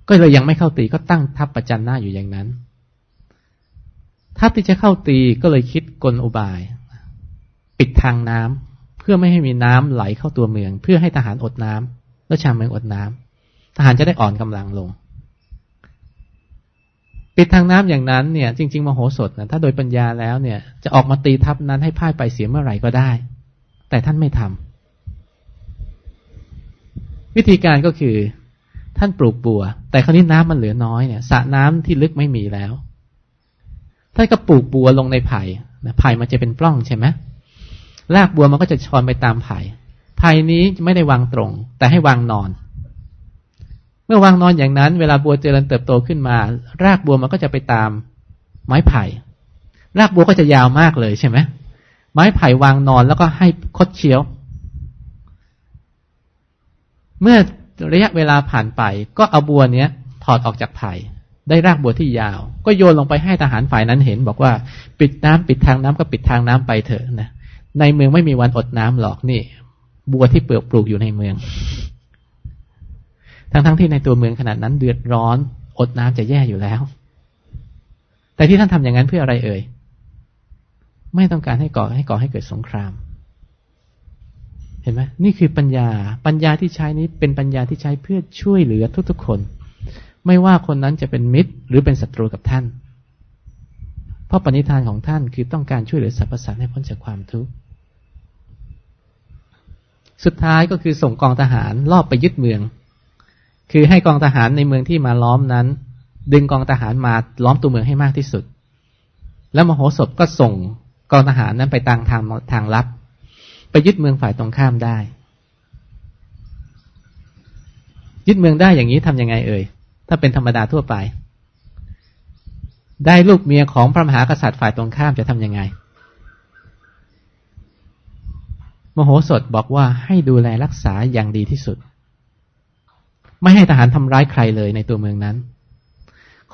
ก็เลยยังไม่เข้าตีก็ตั้งทัพประจันหน้าอยู่อย่างนั้นทัพที่จะเข้าตีก็เลยคิดกลอุบาย ปิดทางน้ำเพื่อไม่ให้มีน้ำไหลเข้าตัวเมือง เพื่อให้ทหารอดน้ำแล้วชาวเมืองอดน้ำทหารจะได้อ่อนกำลังลง ปิดทางน้ำอย่างนั้นเนี่ย จริง ๆมโหสถนะถ้าโดยปัญญาแล้วเนี่ย จะออกมาตีทัพนั้นให้พ่ายไปเสียเมื่อไหร่ก็ได้ แต่ท่านไม่ทำวิธีการก็คือ ท่านปลูกบัว แต่คราวนี้น้ำมันเหลือน้อยเนี่ยสระน้ำที่ลึกไม่มีแล้ว ท่านก็ปลูกบัวลงในไผ่ไผ่มันจะเป็นปล้องใช่ไหมรากบัวมันก็จะชอนไปตามไผ่ไผ่นี้ไม่ได้วางตรง แต่ให้วางนอน มื่อวางนอนอย่างนั้น เวลาบัวเจริญเติบโตขึ้นมา รากบัวมันก็จะไปตามไม้ไผ่ รากบัวก็จะยาวมากเลยใช่ไหมไม้ไผ่วางนอนแล้วก็ให้คดเชียว เมื่อระยะเวลาผ่านไป ก็เอาบัวเนี้ยถอดออกจากไผ่ ได้รากบัวที่ยาว ก็โยนลงไปให้ทหารฝ่ายนั้นเห็น บอกว่า ปิดน้ำปิดทางน้ำก็ปิดทางน้ำไปเถอะนะในเมืองไม่มีวันอดน้ำหรอกนี่ บัวที่เปลือกปลูกอยู่ในเมือง ทั้งๆทที่ในตัวเมืองขนาดนั้นเดือดร้อนอดน้ำจะแย่อยู่แล้ว แต่ที่ท่านทำอย่างนั้นเพื่ออะไรเอ่ย ไม่ต้องการให้ก่อให้ก่อให้เกิดสงคราม เห็นไหมนี่คือปัญญา ปัญญาที่ใช้นี้เป็นปัญญาที่ใช้เพื่อช่วยเหลือทุกๆคน ไม่ว่าคนนั้นจะเป็นมิตรหรือเป็นศัตรูกับท่าน เพราะปณิธานของท่านคือต้องการช่วยเหลือสรรพสัตว์ให้พ้นจากความทุกข์ สุดท้ายก็คือส่งกองทหารรอบไปยึดเมือง คือให้กองทหารในเมืองที่มาล้อมนั้น ดึงกองทหารมาล้อมตัวเมืองให้มากที่สุด แล้วมโหสถก็ส่งกองทหารนั้นไปตางทางทางลับ ไปยึดเมืองฝ่ายตรงข้ามได้ ยึดเมืองได้อย่างนี้ทำยังไงเอ่ย ถ้าเป็นธรรมดาทั่วไป ได้ลูกเมียของพระมหากษัตริย์ฝ่ายตรงข้ามจะทำยังไง มโหสถบอกว่าให้ดูแลรักษาอย่างดีที่สุด ไม่ให้ทหารทำร้ายใครเลยในตัวเมืองนั้น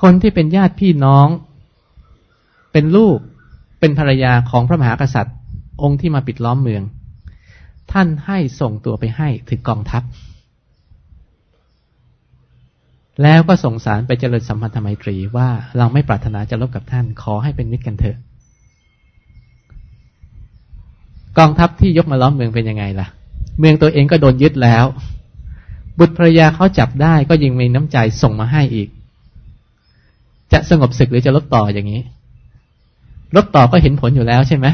คนที่เป็นญาติพี่น้อง เป็นลูก เป็นภรรยาของพระมหากษัตริย์ องค์ที่มาปิดล้อมเมือง ท่านให้ส่งตัวไปให้ถึงกองทัพ แล้วก็ส่งสารไปเจริญสัมพันธไมตรีว่าเราไม่ปรารถนาจะลบกับท่าน ขอให้เป็นมิตรกันเถอะ กองทัพที่ยกมาล้อมเมืองเป็นยังไงล่ะ เมืองตัวเองก็โดนยึดแล้ว บุตรภรรยาเขาจับได้ก็ยิงมีน้ำใจส่งมาให้อีก จะสงบศึกหรือจะลบต่ออย่างนี้ลบต่อก็เห็นผลอยู่แล้วใช่ไหม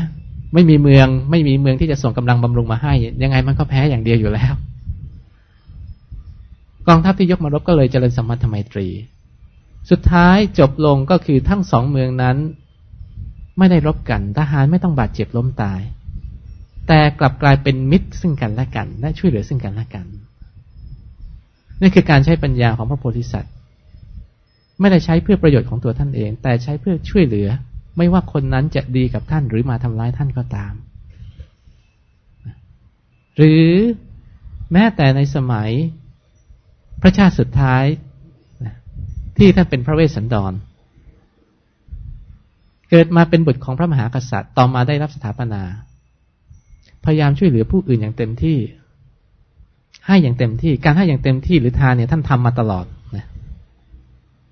ไม่มีเมือง ไม่มีเมืองที่จะส่งกำลังบำรุงมาให้ ยังไงมันก็แพ้อย่างเดียวอยู่แล้ว กองทัพที่ยกมารบก็เลยเจริญสัมพันธไมตรี สุดท้ายจบลงก็คือทั้งสองเมืองนั้น ไม่ได้รบกันทหารไม่ต้องบาดเจ็บล้มตาย แต่กลับกลายเป็นมิตรซึ่งกันและกัน และช่วยเหลือซึ่งกันและกัน นี่คือการใช้ปัญญาของพระโพธิสัตว์ ไม่ได้ใช้เพื่อประโยชน์ของตัวท่านเอง แต่ใช้เพื่อช่วยเหลือ ไม่ว่าคนนั้นจะดีกับท่านหรือมาทำร้ายท่านก็ตาม หรือแม้แต่ในสมัยพระชาติสุดท้ายที่ท่านเป็นพระเวสสันดร เกิดมาเป็นบุตรของพระมหากษัตริย์ ต่อมาได้รับสถาปนา พยายามช่วยเหลือผู้อื่นอย่างเต็มที่ ให้อย่างเต็มที่ การให้อย่างเต็มที่หรือทานเนี่ยท่านทำมาตลอดนะ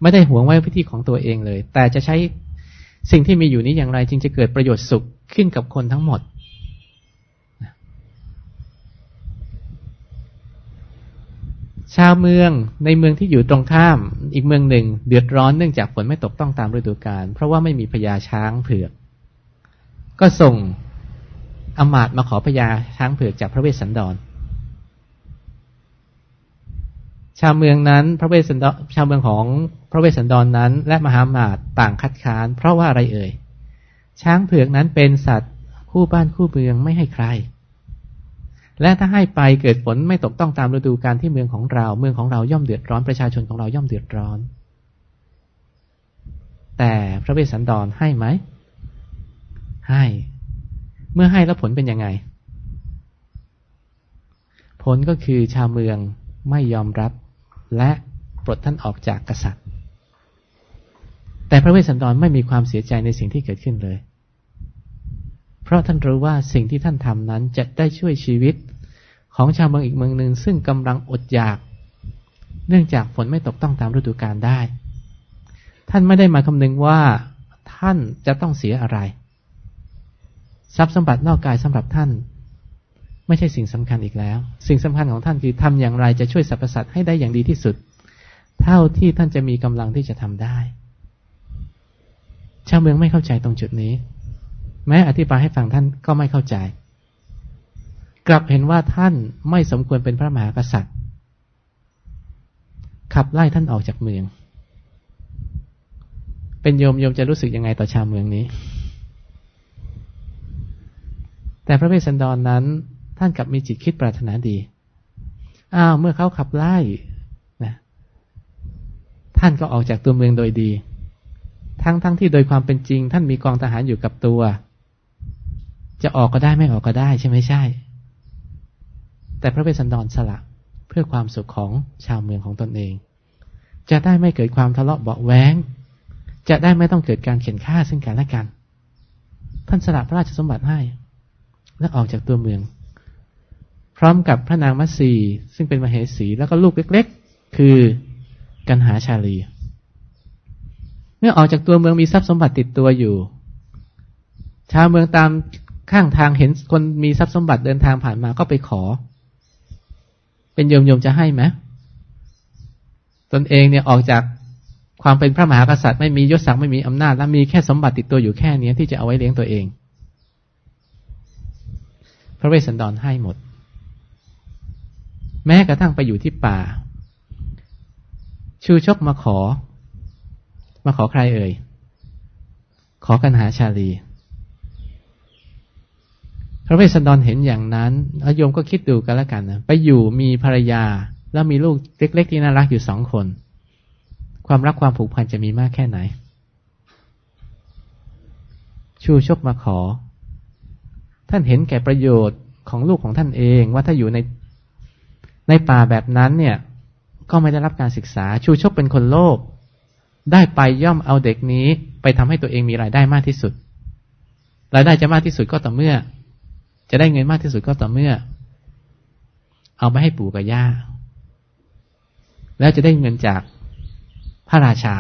ไม่ได้หวงไว้พิธีของตัวเองเลย แต่จะใช้สิ่งที่มีอยู่นี้อย่างไร จึงจะเกิดประโยชน์สุขขึ้นกับคนทั้งหมดชาวเมืองในเมืองที่อยู่ตรงข้ามอีกเมืองหนึ่ง เดือดร้อนเนื่องจากฝนไม่ตกต้องตามฤดูกาลเพราะว่าไม่มีพญาช้างเผือก ก็ส่งอำมาตย์มาขอพญาช้างเผือกจากพระเวสสันดร ชาวเมืองนั้น พระเวสสันดรชาวเมืองของพระเวสสันดรนั้น และมหาอำมาตย์ต่างคัดค้าน เพราะว่าอะไรเอ่ย ช้างเผือกนั้นเป็นสัตว์คู่บ้านคู่เมืองไม่ให้ใคร และถ้าให้ไปเกิดฝนไม่ตกต้องตามฤดูกาลที่เมืองของเรา เมืองของเราย่อมเดือดร้อนประชาชนของเราย่อมเดือดร้อน แต่พระเวสสันดรให้ไหม ให้ เมื่อให้แล้วผลเป็นยังไง ผลก็คือชาวเมืองไม่ยอมรับ และปลดท่านออกจากกษัตริย์ แต่พระเวสสันดรไม่มีความเสียใจในสิ่งที่เกิดขึ้นเลย เพราะท่านรู้ว่าสิ่งที่ท่านทำนั้นจะได้ช่วยชีวิตของชาวเมืองอีกเมืองหนึ่งซึ่งกำลังอดอยาก เนื่องจากฝนไม่ตกต้องตามฤดูกาลได้ ท่านไม่ได้มาคำนึงว่าท่านจะต้องเสียอะไร ทรัพย์สมบัตินอกกายสำหรับท่าน ไม่ใช่สิ่งสำคัญอีกแล้ว สิ่งสำคัญของท่านคือทำอย่างไรจะช่วยสรรพสัตว์ให้ได้อย่างดีที่สุด เท่าที่ท่านจะมีกำลังที่จะทำได้ ชาวเมืองไม่เข้าใจตรงจุดนี้ แม้อธิบายให้ฟังท่านก็ไม่เข้าใจ กลับเห็นว่าท่านไม่สมควรเป็นพระมหากษัตริย์ ขับไล่ท่านออกจากเมือง เป็นโยมโยมจะรู้สึกยังไงต่อชาวเมืองนี้แต่พระเวสสันดรนนั้น ท่านกลับมีจิตคิดปรารถนาดี อ้าว เมื่อเขาขับไล่นะท่านก็ออกจากตัวเมืองโดยดี ทั้งทั้งที่โดยความเป็นจริง ท่านมีกองทหารอยู่กับตัว จะออกก็ได้ไม่ออกก็ได้ใช่ไหมใช่ แต่พระเวสสันดรสละเพื่อความสุขของชาวเมืองของตนเอง จะได้ไม่เกิดความทะเลาะเบาแวงจะได้ไม่ต้องเกิดการเขียนฆ่าซึ่งกันและกัน ท่านสละพระราชสมบัติให้ และออกจากตัวเมือง พร้อมกับพระนางมัตสีซึ่งเป็นมเหสี แล้วก็ลูกเล็ก ๆ คือกันหาชาลี เมื่อออกจากตัวเมืองมีทรัพย์สมบัติติดตัวอยู่ ชาวเมืองตามข้างทางเห็นคนมีทรัพย์สมบัติเดินทางผ่านมาก็ไปขอ เป็นโยมโยมจะให้ไหมตนเองเนี่ยออกจากความเป็นพระมหากษัตริย์ไม่มียศศักดิ์ไม่มีอำนาจ และมีแค่สมบัติติดตัวอยู่แค่นี้ที่จะเอาไว้เลี้ยงตัวเอง พระเวสสันดรให้หมด แม้กระทั่งไปอยู่ที่ป่า ชูชกมาขอ มาขอใครเอ่ย ขอกันหาชาลี พระเวสสันดรเห็นอย่างนั้นอโยมก็คิดดูกันแล้วกันนะไปอยู่มีภรรยา แล้วมีลูกเล็ก ๆ ที่น่ารักอยู่สองคน ความรักความผูกพันจะมีมากแค่ไหน ชูชกมาขอ ท่านเห็นแก่ประโยชน์ของลูกของท่านเองว่าถ้าอยู่ใน ในป่าแบบนั้นเนี่ย ก็ไม่ได้รับการศึกษา ชูชกเป็นคนโลภได้ไปย่อมเอาเด็กนี้ ไปทำให้ตัวเองมีรายได้มากที่สุด รายได้จะมากที่สุดก็ต่อเมื่อ จะได้เงินมากที่สุดก็ต่อเมื่อ เอาไปให้ปู่กับย่า แล้วจะได้เงินจากพระราชา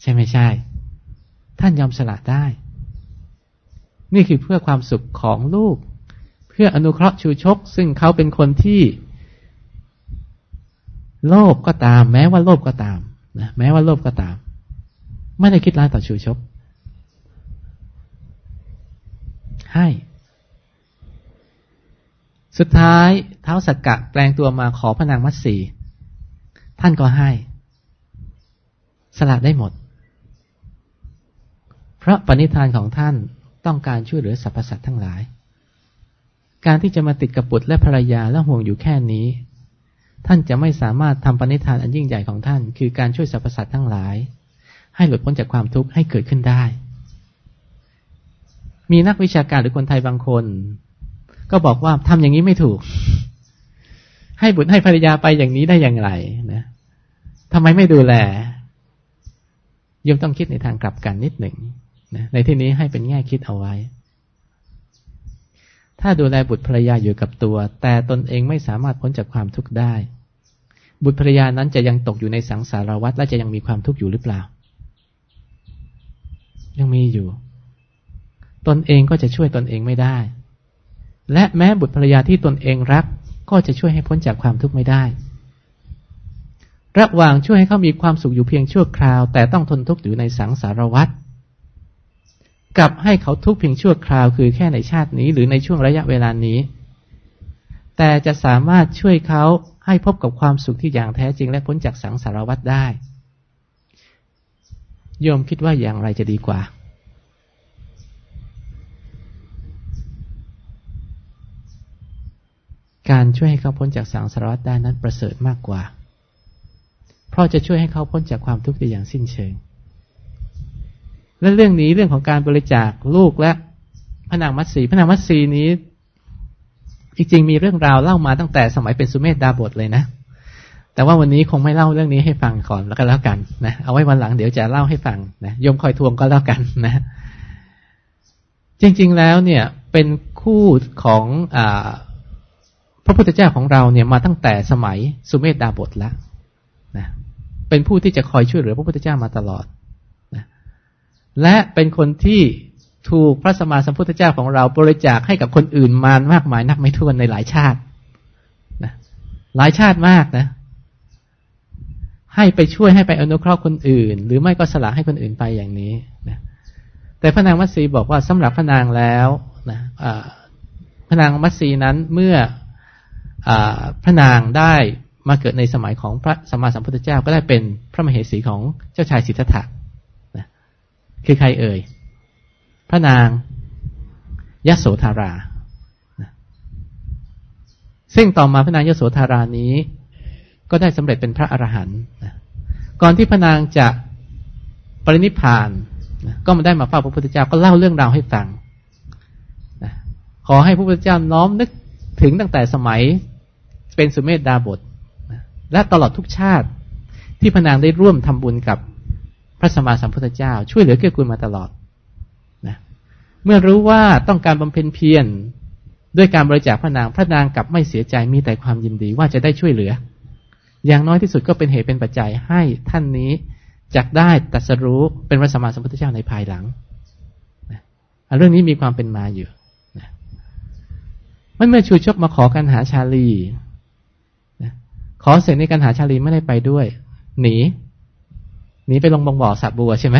ใช่ไม่ใช่ ท่านยอมสละได้ นี่คือเพื่อความสุขของลูก พื่ออนุเคราะห์ชูชก ซึ่งเขาเป็นคนที่ โลภก็ตาม แม้ว่าโลภก็ตามนะแม้ว่าโลภก็ตาม ไม่ได้คิดร้ายต่อชูชก ให้ สุดท้ายเท้าสักกะแปลงตัวมาขอพนางมัตสีท่านก็ให้ สละได้หมด เพราะปณิธานของท่านต้องการช่วยเหลือสรรพสัตว์ทั้งหลาย การที่จะมาติดกับบุตรและภรรยาและห่วงอยู่แค่นี้ ท่านจะไม่สามารถทำปณิธานอันยิ่งใหญ่ของท่าน คือการช่วยสรรพสัตว์ทั้งหลาย ให้หลุดพ้นจากความทุกข์ให้เกิดขึ้นได้ มีนักวิชาการหรือคนไทยบางคน ก็บอกว่าทำอย่างนี้ไม่ถูก ให้บุตรให้ภรรยาไปอย่างนี้ได้อย่างไรนะทำไมไม่ดูแลยมต้องคิดในทางกลับกันนิดหนึ่งนะในที่นี้ให้เป็นแง่คิดเอาไว้ ถ้าดูแลบุตรภรรยาอยู่กับตัว แต่ตนเองไม่สามารถพ้นจากความทุกข์ได้ บุตรภรรยานั้นจะยังตกอยู่ในสังสารวัฏและจะยังมีความทุกข์อยู่หรือเปล่า ยังมีอยู่ ตนเองก็จะช่วยตนเองไม่ได้ และแม้บุตรภรรยาที่ตนเองรัก ก็จะช่วยให้พ้นจากความทุกข์ไม่ได้ ระหว่างช่วยให้เขามีความสุขอยู่เพียงชั่วคราว แต่ต้องทนทุกข์อยู่ในสังสารวัฏ กับให้เขาทุกข์เพียงชั่วคราวคือแค่ในชาตินี้ หรือในช่วงระยะเวลานี้ แต่จะสามารถช่วยเขาให้พบกับความสุขที่อย่างแท้จริง และพ้นจากสังสารวัฏได้โยมคิดว่าอย่างไรจะดีกว่า การช่วยให้เขาพ้นจากสังสารวัฏได้นั้นประเสริฐมากกว่า เพราะจะช่วยให้เขาพ้นจากความทุกข์ได้อย่างสิ้นเชิง และเรื่องนี้เรื่องของการบริจาคลูกและพระนางมัตสีพระนางมัตสีนี้ จริงๆมีเรื่องราวเล่ามาตั้งแต่สมัยเป็นสุเมธดาบทเลยนะ แต่ว่าวันนี้คงไม่เล่าเรื่องนี้ให้ฟังก่อนแล้วก็แล้วกันนะเอาไว้วันหลังเดี๋ยวจะเล่าให้ฟังนะยมคอยทวงก็แล้วกันนะ จริง ๆแล้วเนี่ยเป็นคู่ของอพระพุทธเจ้าของเราเนี่ยมาตั้งแต่สมัยสุเมธดาบทแล้วนะเป็นผู้ที่จะคอยช่วยเหลือพระพุทธเจ้ามาตลอด และเป็นคนที่ถูกพระสมมาสัมพุทธเจ้าของเราบริจาคให้กับคนอื่นมามากมายนับไม่ถ้วนในหลายชาตินะหลายชาติมากนะ ให้ไปช่วยให้ไปอนุเคราะห์คนอื่น หรือไม่ก็สละให้คนอื่นไปอย่างนี้นะแต่พระนางมัตสีบอกว่าสำหรับพระนางแล้วนะพระนางมัตสีนั้นเมื่อพระนางได้มาเกิดในสมัยของพระสัมมาสัมพุทธเจ้าก็ได้เป็นพระมเหสีของเจ้าชายสิทธัตถะ คือใครเอ่ย พระนางยโสธารา ซึ่งต่อมาพระนางยโสธารานี้ ก็ได้สำเร็จเป็นพระอรหันต์ก่อนที่พระนางจะปรินิพานก็มาได้มาเฝ้าพระพุทธเจ้าก็เล่าเรื่องราวให้ฟังขอให้พระพุทธเจ้าน้อมนึกถึงตั้งแต่สมัยเป็นสุเมธดาบท และตลอดทุกชาติที่พระนางได้ร่วมทำบุญกับ พระสมมาสัมพุทธเจ้า ช่วยเหลือเกื้อกูลมาตลอดนะเมื่อรู้ว่าต้องการบำเพ็ญเพียรด้วยการบริจาคพระนาง พระนางกลับไม่เสียใจมีแต่ความยินดีว่าจะได้ช่วยเหลือ อย่างน้อยที่สุดก็เป็นเหตุเป็นปัจจัยให้ท่านนี้จักได้ตัสรู้เป็นพระสมมาสัมพุทธเจ้าในภายหลังนะเรื่องนี้มีความเป็นมาอยู่เมื่อชูชกมาขอกันหาชาลีนะขอเสร็จในการหาชาลีไม่ได้ไปด้วย หนี หนีไปลงบงบ่อสับบัวใช่ไหม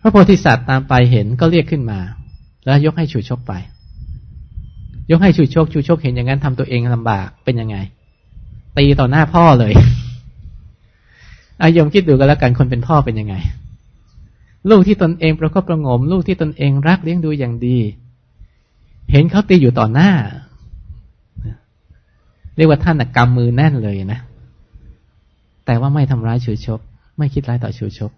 พระโพธิสัตว์ตามไปเห็นก็เรียกขึ้นมา แล้วยกให้ชูชกไป ยกให้ชูชกชูชกเห็นอย่างนั้นทำตัวเองลำบากเป็นยังไง ตีต่อหน้าพ่อเลยอายมคิดดูกันแล้วกันคนเป็นพ่อเป็นยังไง ลูกที่ตนเองประคบประงม ลูกที่ตนเองรักเลี้ยงดูอย่างดี เห็นเขาตีอยู่ต่อหน้า รียกว่าท่านกำมือแน่นเลยนะ แต่ว่าไม่ทำร้ายชูชก ไม่คิดร้ายต่อชูชก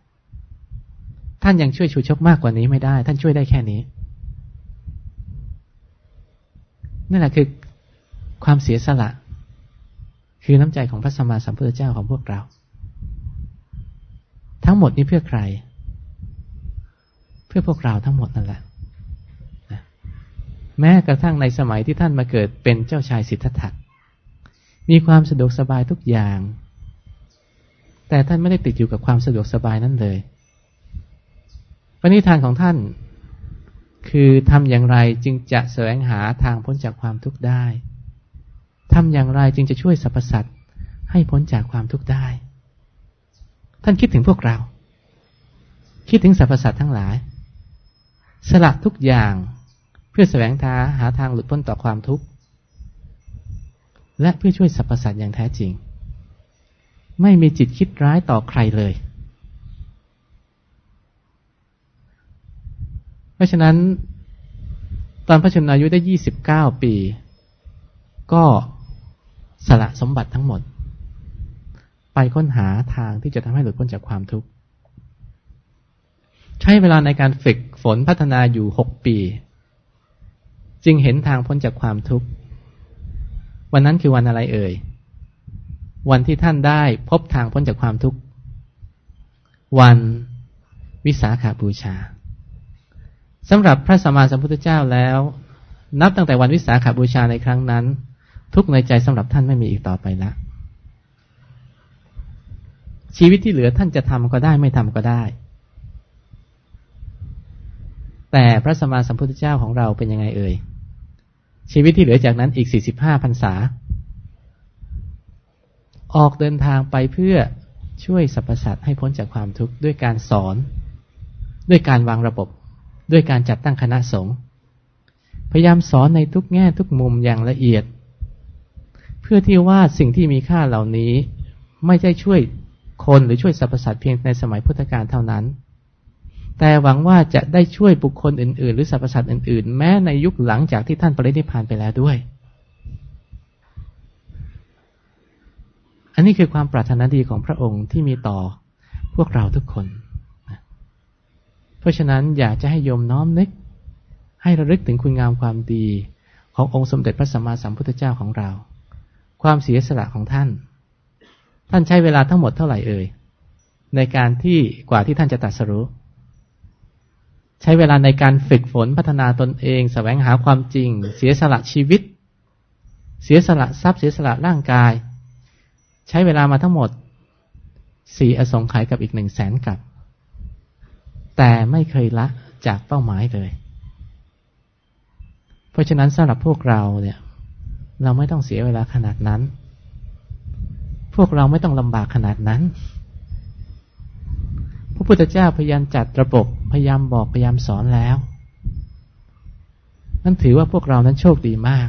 ท่านยังช่วยชูชกมากกว่านี้ไม่ได้ ท่านช่วยได้แค่นี้นั่นแหละคือความเสียสละ คือน้ำใจของพระสัมมาสัมพุทธเจ้าของพวกเรา ทั้งหมดนี้เพื่อใคร เพื่อพวกเราทั้งหมดนั่นแหละแม้กระทั่งในสมัยที่ท่านมาเกิดเป็นเจ้าชายสิทธัตถะ มีความสะดวกสบายทุกอย่าง แต่ท่านไม่ได้ติดอยู่กับความสะดวกสบายนั่นเลยปณิธานของท่าน คือทำอย่างไรจึงจะแสวงหาทางพ้นจากความทุกข์ได้ทำอย่างไรจึงจะช่วยสรรพสัตว์ให้พ้นจากความทุกข์ได้ ท่านคิดถึงพวกเรา คิดถึงสรรพสัตว์ทั้งหลาย สละทุกอย่างเพื่อแสวงทาหาทางหลุดพ้นต่อความทุกข์ และเพื่อช่วยสรรพสัตว์อย่างแท้จริง ไม่มีจิตคิดร้ายต่อใครเลย เพราะฉะนั้น ตอนพระชนอายุได้ยี่สิบเก้าปี ก็สละสมบัติทั้งหมด ไปค้นหาทางที่จะทำให้หลุดพ้นจากความทุกข์ ใช้เวลาในการฝึกฝนพัฒนาอยู่หกปี จึงเห็นทางพ้นจากความทุกข์ วันนั้นคือวันอะไรเอ่ย วันที่ท่านได้พบทางพ้นจากความทุกข์ วันวิสาขาบูชาสำหรับพระสัมมาสัมพุทธเจ้าแล้ว นับตั้งแต่วันวิสาขาบูชาในครั้งนั้น ทุกในใจสำหรับท่านไม่มีอีกต่อไปแล้วชีวิตที่เหลือท่านจะทำก็ได้ไม่ทำก็ได้ แต่พระสัมมาสัมพุทธเจ้าของเราเป็นยังไงเอ่ย ชีวิตที่เหลือจากนั้นอีกสี่สิบห้าพรรษา ออกเดินทางไปเพื่อช่วยสรรพสัตว์ให้พ้นจากความทุกข์ด้วยการสอน ด้วยการวางระบบ ด้วยการจัดตั้งคณะสงฆ์พยายามสอนในทุกแง่ทุกมุมอย่างละเอียด เพื่อที่ว่าสิ่งที่มีค่าเหล่านี้ไม่ใช่ช่วยคนหรือช่วยสรรพสัตว์เพียงในสมัยพุทธกาลเท่านั้น แต่หวังว่าจะได้ช่วยบุคคลอื่น ๆ หรือสรรพสัตว์อื่น ๆ แม้ในยุคหลังจากที่ท่านปรินิพานไปแล้วด้วย อันนี้คือความปรารถนาดีของพระองค์ที่มีต่อพวกเราทุกคน เพราะฉะนั้นอยากจะให้โยมน้อมนึก ให้ระลึกถึงคุณงามความดีขององค์สมเด็จพระสัมมาสัมพุทธเจ้าของเรา ความเสียสละของท่าน ท่านใช้เวลาทั้งหมดเท่าไหร่เอ่ยในการที่กว่าที่ท่านจะตัดสรู้ ใช้เวลาในการฝึกฝนพัฒนาตนเองสแสวงหาความจริง เสียสละชีวิต เสียสละทรัพย์เสียสละร่างกาย ใช้เวลามาทั้งหมดสี่อสงไขยกับอีกหนึ่งแสนกับ แต่ไม่เคยละจากเป้าหมายเลย เพราะฉะนั้นสำหรับพวกเราเนี่ย เราไม่ต้องเสียเวลาขนาดนั้น พวกเราไม่ต้องลำบากขนาดนั้น พระพุทธเจ้าพยายามจัดระบบ พยายามบอกพยายามสอนแล้วนั่นถือว่าพวกเรานั้นโชคดีมาก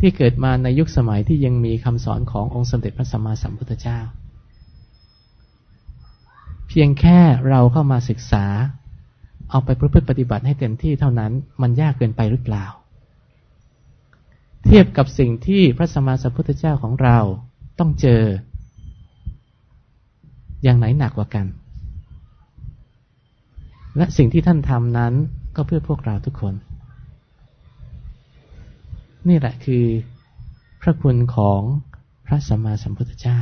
ที่เกิดมาในยุคสมัยที่ยังมีคำสอนขององค์สมเด็จพระสัมมาสัมพุทธเจ้า เพียงแค่เราเข้ามาศึกษา เอาไปประพฤติปฏิบัติให้เต็มที่เท่านั้นมันยากเกินไปหรือเปล่า เทียบกับสิ่งที่พระสัมมาสัมพุทธเจ้าของเราต้องเจอ อย่างไหนหนักกว่ากัน และสิ่งที่ท่านทำนั้นก็เพื่อพวกเราทุกคน นี่แหละคือพระคุณของพระสัมมาสัมพุทธเจ้า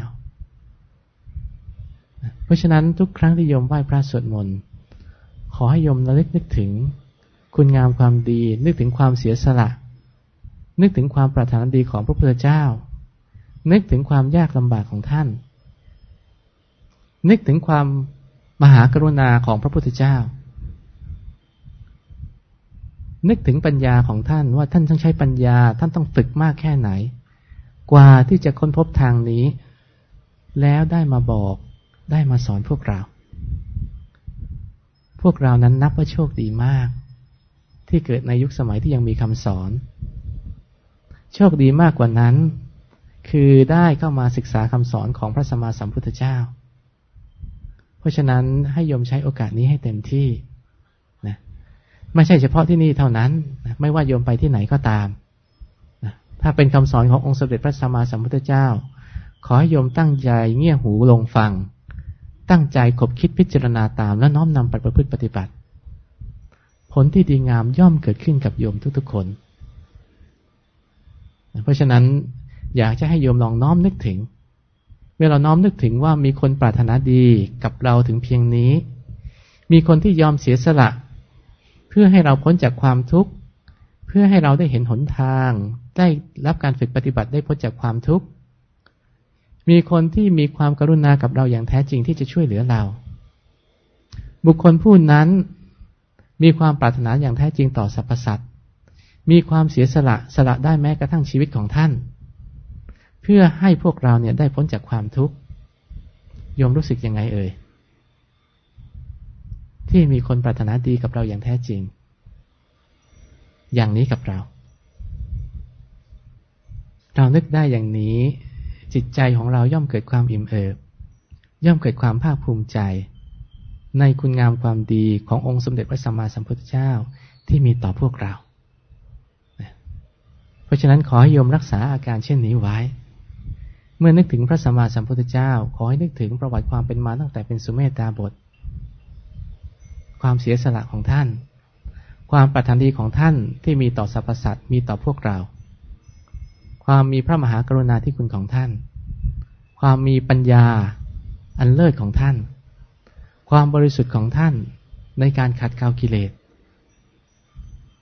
เพราะฉะนั้นทุกครั้งที่โยมไหว้พระสวดมนต์ขอให้โยมระลึกนึกถึง คุณงามความดี นึกถึงความเสียสละ นึกถึงความปรารถนาดีของพระพุทธเจ้า นึกถึงความยากลำบากของท่าน นึกถึงความมหากรุณาของพระพุทธเจ้า นึกถึงปัญญาของท่านว่าท่านต้องใช้ปัญญา ท่านต้องฝึกมากแค่ไหน กว่าที่จะค้นพบทางนี้ แล้วได้มาบอกได้มาสอนพวกเรา พวกเรานั้นนับว่าโชคดีมาก ที่เกิดในยุคสมัยที่ยังมีคำสอน โชคดีมากกว่านั้น คือได้เข้ามาศึกษาคำสอนของพระสัมมาสัมพุทธเจ้า เพราะฉะนั้นให้ยมใช้โอกาสนี้ให้เต็มที่ ไม่ใช่เฉพาะที่นี่เท่านั้นนะไม่ว่าโยมไปที่ไหนก็ตามนะถ้าเป็นคำสอนขององค์สมเด็จพระสัมมาสัมพุทธเจ้า ขอให้โยมตั้งใจเงี่ยหูลงฟัง ตั้งใจคบคิดพิจารณาตาม และน้อมนำปประพฤติปฏิบัติ ผลที่ดีงามย่อมเกิดขึ้นกับโยมทุกๆคนเพราะฉะนั้นอยากจะให้โยมลองน้อมนึกถึง เมื่อเราน้อมนึกถึงว่ามีคนปรารถนาดีกับเราถึงเพียงนี้ มีคนที่ยอมเสียสละ เพื่อให้เราพ้นจากความทุกข์ เพื่อให้เราได้เห็นหนทาง ได้รับการฝึกปฏิบัติได้พ้นจากความทุกข์ มีคนที่มีความกรุณากับเราอย่างแท้จริงที่จะช่วยเหลือเรา บุคคลผู้นั้นมีความปรารถนาอย่างแท้จริงต่อสรรพสัตว์ มีความเสียสละสละได้แม้กระทั่งชีวิตของท่าน เพื่อให้พวกเราเนี่ยได้พ้นจากความทุกข์ โยมรู้สึกยังไงเอ่ย ที่มีคนปรารถนาดีกับเราอย่างแท้จริง อย่างนี้กับเรา เรานึกได้อย่างนี้ จิตใจของเราย่อมเกิดความอิ่มเอิบ ย่อมเกิดความภาคภูมิใจ ในคุณงามความดีขององค์สมเด็จพระสัมมาสัมพุทธเจ้าที่มีต่อพวกเรา เพราะฉะนั้นขอให้โยมรักษาอาการเช่นนี้ไว้ เมื่อนึกถึงพระสัมมาสัมพุทธเจ้า ขอให้นึกถึงประวัติความเป็นมาตั้งแต่เป็นสุเมตตาบท ความเสียสละของท่าน ความปรารถนาดีของท่านที่มีต่อสรรพสัตว์มีต่อพวกเรา ความมีพระมหากรุณาธิคุณของท่าน ความมีปัญญาอันเลิศของท่าน ความบริสุทธิ์ของท่านในการขัดเกลากิเลส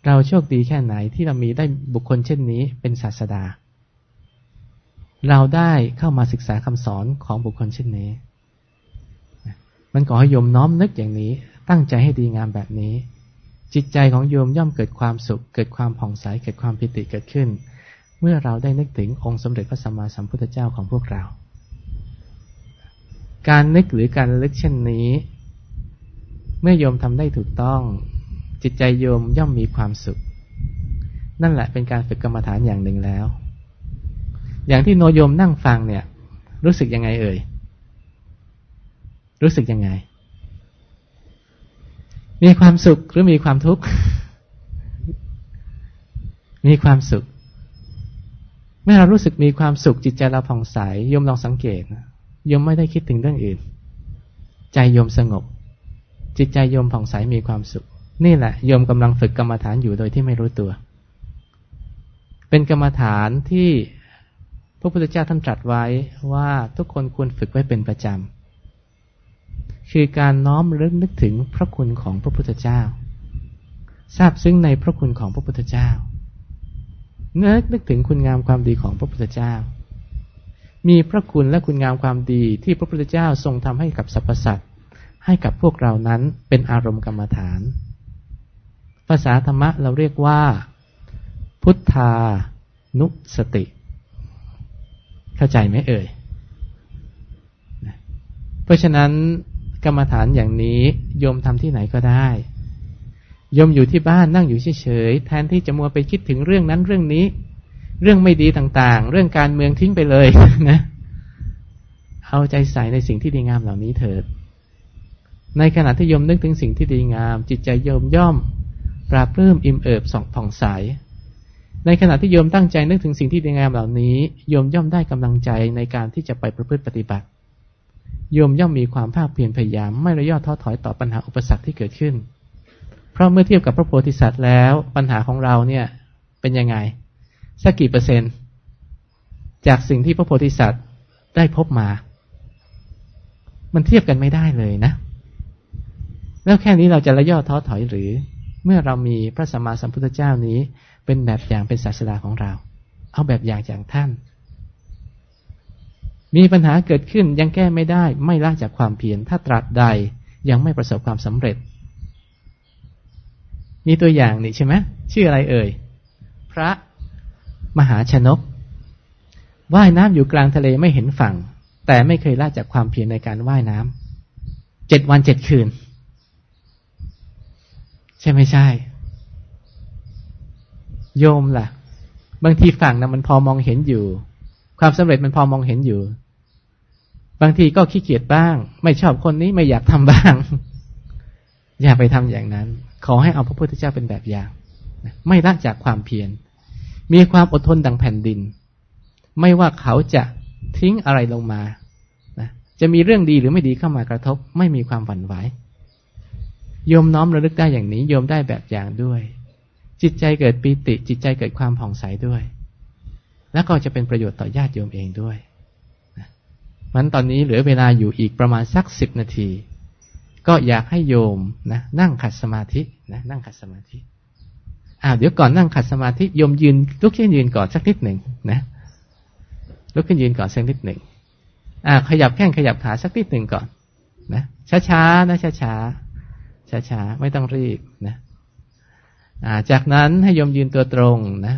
เราโชคดีแค่ไหนที่เรามีได้บุคคลเช่นนี้เป็นศาสดา เราได้เข้ามาศึกษาคำสอนของบุคคลเช่นนี้ มันขอให้ยมน้อมนึกอย่างนี้ ตั้งใจให้ดีงามแบบนี้ จิตใจของโยมย่อมเกิดความสุข เกิดความผ่องใสเกิดความปิติเกิดขึ้น เมื่อเราได้นึกถึงองค์สมเด็จพระสัมมาสัมพุทธเจ้าของพวกเรา การนึกหรือการลึกเช่นนี้ เมื่อโยมทำได้ถูกต้อง จิตใจโยมย่อมมีความสุข นั่นแหละเป็นการฝึกกรรมฐานอย่างหนึ่งแล้ว อย่างที่โนโยมนั่งฟังเนี่ย รู้สึกยังไงเอ่ยรู้สึกยังไง มีความสุขหรือมีความทุกข์ มีความสุข เมื่อเรารู้สึกมีความสุขจิตใจเราผ่องใสโยมลองสังเกตโยมไม่ได้คิดถึงเรื่องอื่น ใจโยมสงบ จิตใจโยมผ่องใสมีความสุข นี่แหละโยมกำลังฝึกกรรมฐานอยู่โดยที่ไม่รู้ตัว เป็นกรรมฐานที่พระพุทธเจ้าท่านตรัสไว้ว่าทุกคนควรฝึกไว้เป็นประจำ คือการน้อมรึกนึกถึงพระคุณของพระพุทธเจ้าทราบซึ้งในพระคุณของพระพุทธเจ้าเนื้อนึกถึงคุณงามความดีของพระพุทธเจ้า มีพระคุณและคุณงามความดีที่พระพุทธเจ้าทรงทำให้กับสรรพสัตว์ให้กับพวกเรานั้นเป็นอารมณ์กรรมฐาน ภาษาธรรมะเราเรียกว่า พุทธานุสติ เข้าใจไหมเอ่ย เพราะฉะนั้น กรรมฐานอย่างนี้โยมทำที่ไหนก็ได้โยมอยู่ที่บ้านนั่งอยู่เฉยๆแทนที่จะมัวไปคิดถึงเรื่องนั้นเรื่องนี้ เรื่องไม่ดีต่างๆ เรื่องการเมืองทิ้งไปเลยนะเอาใจใส่ในสิ่งที่ดีงามเหล่านี้เถิด ในขณะที่โยมนึกถึงสิ่งที่ดีงาม จิตใจโยมย่อม ปราบรื้มอิ่มเอิบส่องผ่องใสในขณะที่โยมตั้งใจนึกถึงสิ่งที่ดีงามเหล่านี้โยมย่อมได้กำลังใจในการที่จะไปประพฤติปฏิบัติ โยมย่อมมีความภาคเพียรพยายาม ไม่ระยอท้อถอยต่อปัญหาอุปสรรคที่เกิดขึ้น เพราะเมื่อเทียบกับพระโพธิสัตว์แล้ว ปัญหาของเราเนี่ยเป็นยังไง สักกี่เปอร์เซ็นต์ จากสิ่งที่พระโพธิสัตว์ได้พบมา มันเทียบกันไม่ได้เลยนะ แล้วแค่นี้เราจะระยอท้อถอยหรือ เมื่อเรามีพระสัมมาสัมพุทธเจ้านี้ เป็นแบบอย่างเป็นศาสดาของเรา เอาแบบอย่างจากท่าน มีปัญหาเกิดขึ้นยังแก้ไม่ได้ไม่ละจากความเพียรถ้าตรัสใดยังไม่ประสบความสำเร็จ มีตัวอย่างนี่ใช่ไหมชื่ออะไรเอ่ย พระมหาชนก ว่ายน้ำอยู่กลางทะเลไม่เห็นฝั่ง แต่ไม่เคยละจากความเพียรในการว่ายน้ำเจ็ดวันเจ็ดคืน ใช่ไม่ใช่ โยมล่ะ บางทีฝั่งนะมันพอมองเห็นอยู่ ความสำเร็จมันพอมองเห็นอยู่ บางทีก็ขี้เกียจบ้าง ไม่ชอบคนนี้ไม่อยากทำบ้าง อย่าไปทำอย่างนั้น ขอให้เอาพระพุทธเจ้าเป็นแบบอย่างไม่ละจากความเพียรมีความอดทนดังแผ่นดิน ไม่ว่าเขาจะทิ้งอะไรลงมาจะมีเรื่องดีหรือไม่ดีเข้ามากระทบ ไม่มีความหวั่นไหวโยมน้อมระลึกได้อย่างนี้โยมได้แบบอย่างด้วย จิตใจเกิดปีติ จิตใจเกิดความผ่องใสด้วย แล้วก็จะเป็นประโยชน์ต่อญาติโยมเองด้วยมันตอนนี้เหลือเวลาอยู่อีกประมาณสักสิบนาที ก็อยากให้โยมนะนั่งขัดสมาธินะนั่งขัดสมาธิอ่าเดี๋ยวก่อนนั่งขัดสมาธิโยมยืนลุกขึ้นยืนก่อนสักนิดหนึ่งนะลุกขึ้นยืนก่อนสักนิดหนึ่งอ่า ขยับแข้งขยับขาสักนิดหนึ่งก่อน นะช้าๆนะช้าๆช้าๆไม่ต้องรีบนะอ่าจากนั้นให้โยมยืนตัวตรงนะ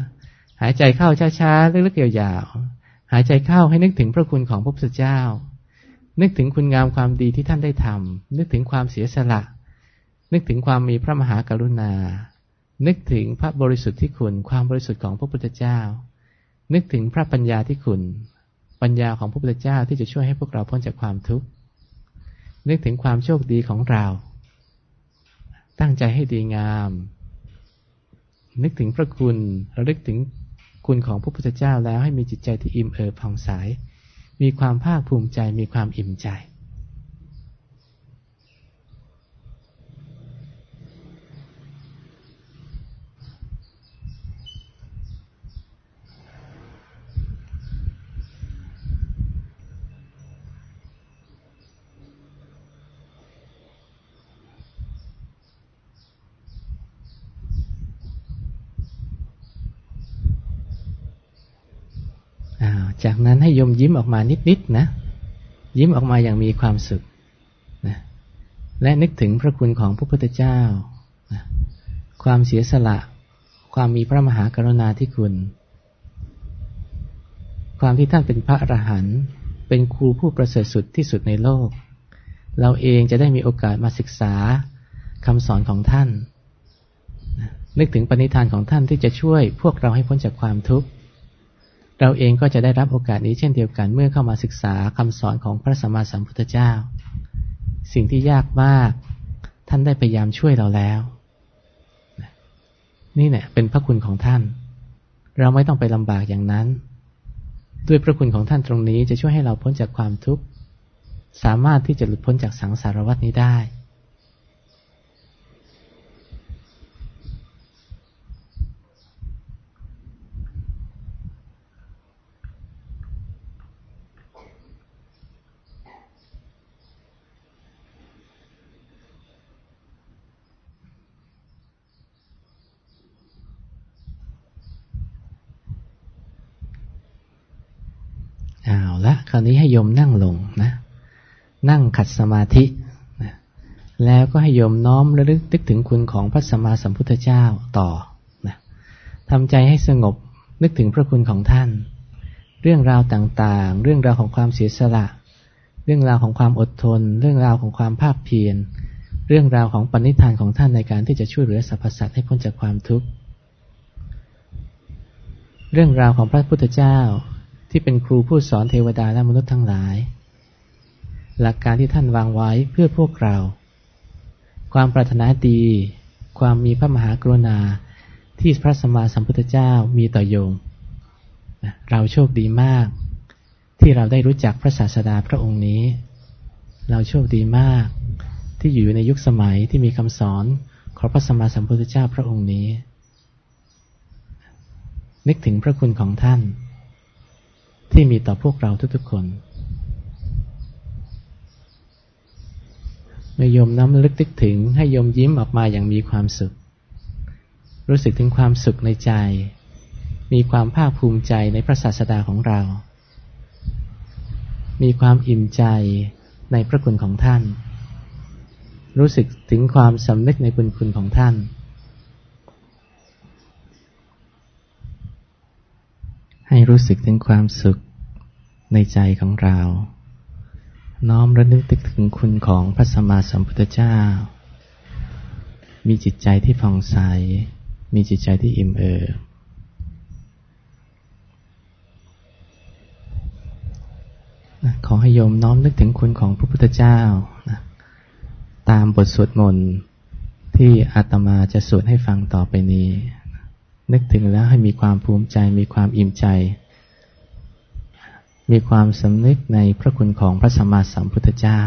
หายใจเข้าช้าๆลึกๆยาวๆหายใจเข้าให้นึกถึงพระคุณของพระพุทธเจ้า นึกถึงคุณงามความดีที่ท่านได้ทำนึกถึงความเสียสละ นึกถึงความมีพระมหากรุณา นึกถึงพระบริสุทธิ์ที่คุณ ความบริสุทธิ์ของพระพุทธเจ้า นึกถึงพระปัญญาที่คุณ ปัญญาของพระพุทธเจ้าที่จะช่วยให้พวกเราพ้นจากความทุกข์นึกถึงความโชคดีของเรา ตั้งใจให้ดีงาม นึกถึงพระคุณระลึกถึง คุณของพระพุทธเจ้าแล้วให้มีจิตใจที่อิ่มเอิบผ่องใส มีความภาคภูมิใจ มีความอิ่มใจ จากนั้นให้ยมยิ้มออกมานิดๆนะ ยิ้มออกมาอย่างมีความสุขนะและนึกถึงพระคุณของพระพุทธเจ้านะความเสียสละ ความมีพระมหากรุณาธิคุณ ความที่ท่านเป็นพระอรหันต์เป็นครูผู้ประเสริฐสุดที่สุดในโลก เราเองจะได้มีโอกาสมาศึกษาคำสอนของท่าน นึกถึงปณิธานของท่านที่จะช่วยพวกเราให้พ้นจากความทุกข์ เราเองก็จะได้รับโอกาสนี้เช่นเดียวกันเมื่อเข้ามาศึกษาคำสอนของพระสัมมาสัมพุทธเจ้า สิ่งที่ยากมาก ท่านได้พยายามช่วยเราแล้ว นี่เนี่ยเป็นพระคุณของท่าน เราไม่ต้องไปลำบากอย่างนั้น ด้วยพระคุณของท่านตรงนี้จะช่วยให้เราพ้นจากความทุกข์สามารถที่จะหลุดพ้นจากสังสารวัฏนี้ได้ เอาละคราวนี้ให้โยมนั่งลงนะ นั่งขัดสมาธินะแล้วก็ให้โยมน้อมระลึกนึกถึงคุณของพระสัมมาสัมพุทธเจ้าต่อนะทำใจให้สงบนึกถึงพระคุณของท่าน เรื่องราวต่างๆ เรื่องราวของความเสียสละ เรื่องราวของความอดทน เรื่องราวของความภาคเพียรเรื่องราวของปณิธานของท่านในการที่จะช่วยเหลือสรรพสัตว์ให้พ้นจากความทุกข์เรื่องราวของพระพุทธเจ้า ที่เป็นครูผู้สอนเทวดาและมนุษย์ทั้งหลาย หลักการที่ท่านวางไว้เพื่อพวกเรา ความปรารถนาดี ความมีพระมหากรุณาที่พระสัมมาสัมพุทธเจ้ามีต่อโยมเราโชคดีมาก ที่เราได้รู้จักพระศาสดาพระองค์นี้ เราโชคดีมาก ที่อยู่ในยุคสมัยที่มีคำสอนของพระสัมมาสัมพุทธเจ้าพระองค์นี้ นึกถึงพระคุณของท่าน ที่มีต่อพวกเราทุกๆคนเมื่อยมน้ำลึกตึกถึงให้ยมยิ้มออกมาอย่างมีความสุข รู้สึกถึงความสุขในใจ มีความภาคภูมิใจในพระศาสดาของเรา มีความอิ่มใจในพระคุณของท่าน รู้สึกถึงความสำนึกในบุญคุณของท่าน ให้รู้สึกถึงความสุขในใจของเรา น้อมระลึกถึงคุณของพระสัมมาสัมพุทธเจ้า มีจิตใจที่ผ่องใส มีจิตใจที่อิ่มเอิบขอให้โยมน้อมนึกถึงคุณของพระพุทธเจ้า ตามบทสวดมนต์ที่อาตมาจะสวดให้ฟังต่อไปนี้ นึกถึงแล้วให้มีความภูมิใจ มีความอิ่มใจ มีความสำนึกในพระคุณของพระสัมมาสัมพุทธเจ้า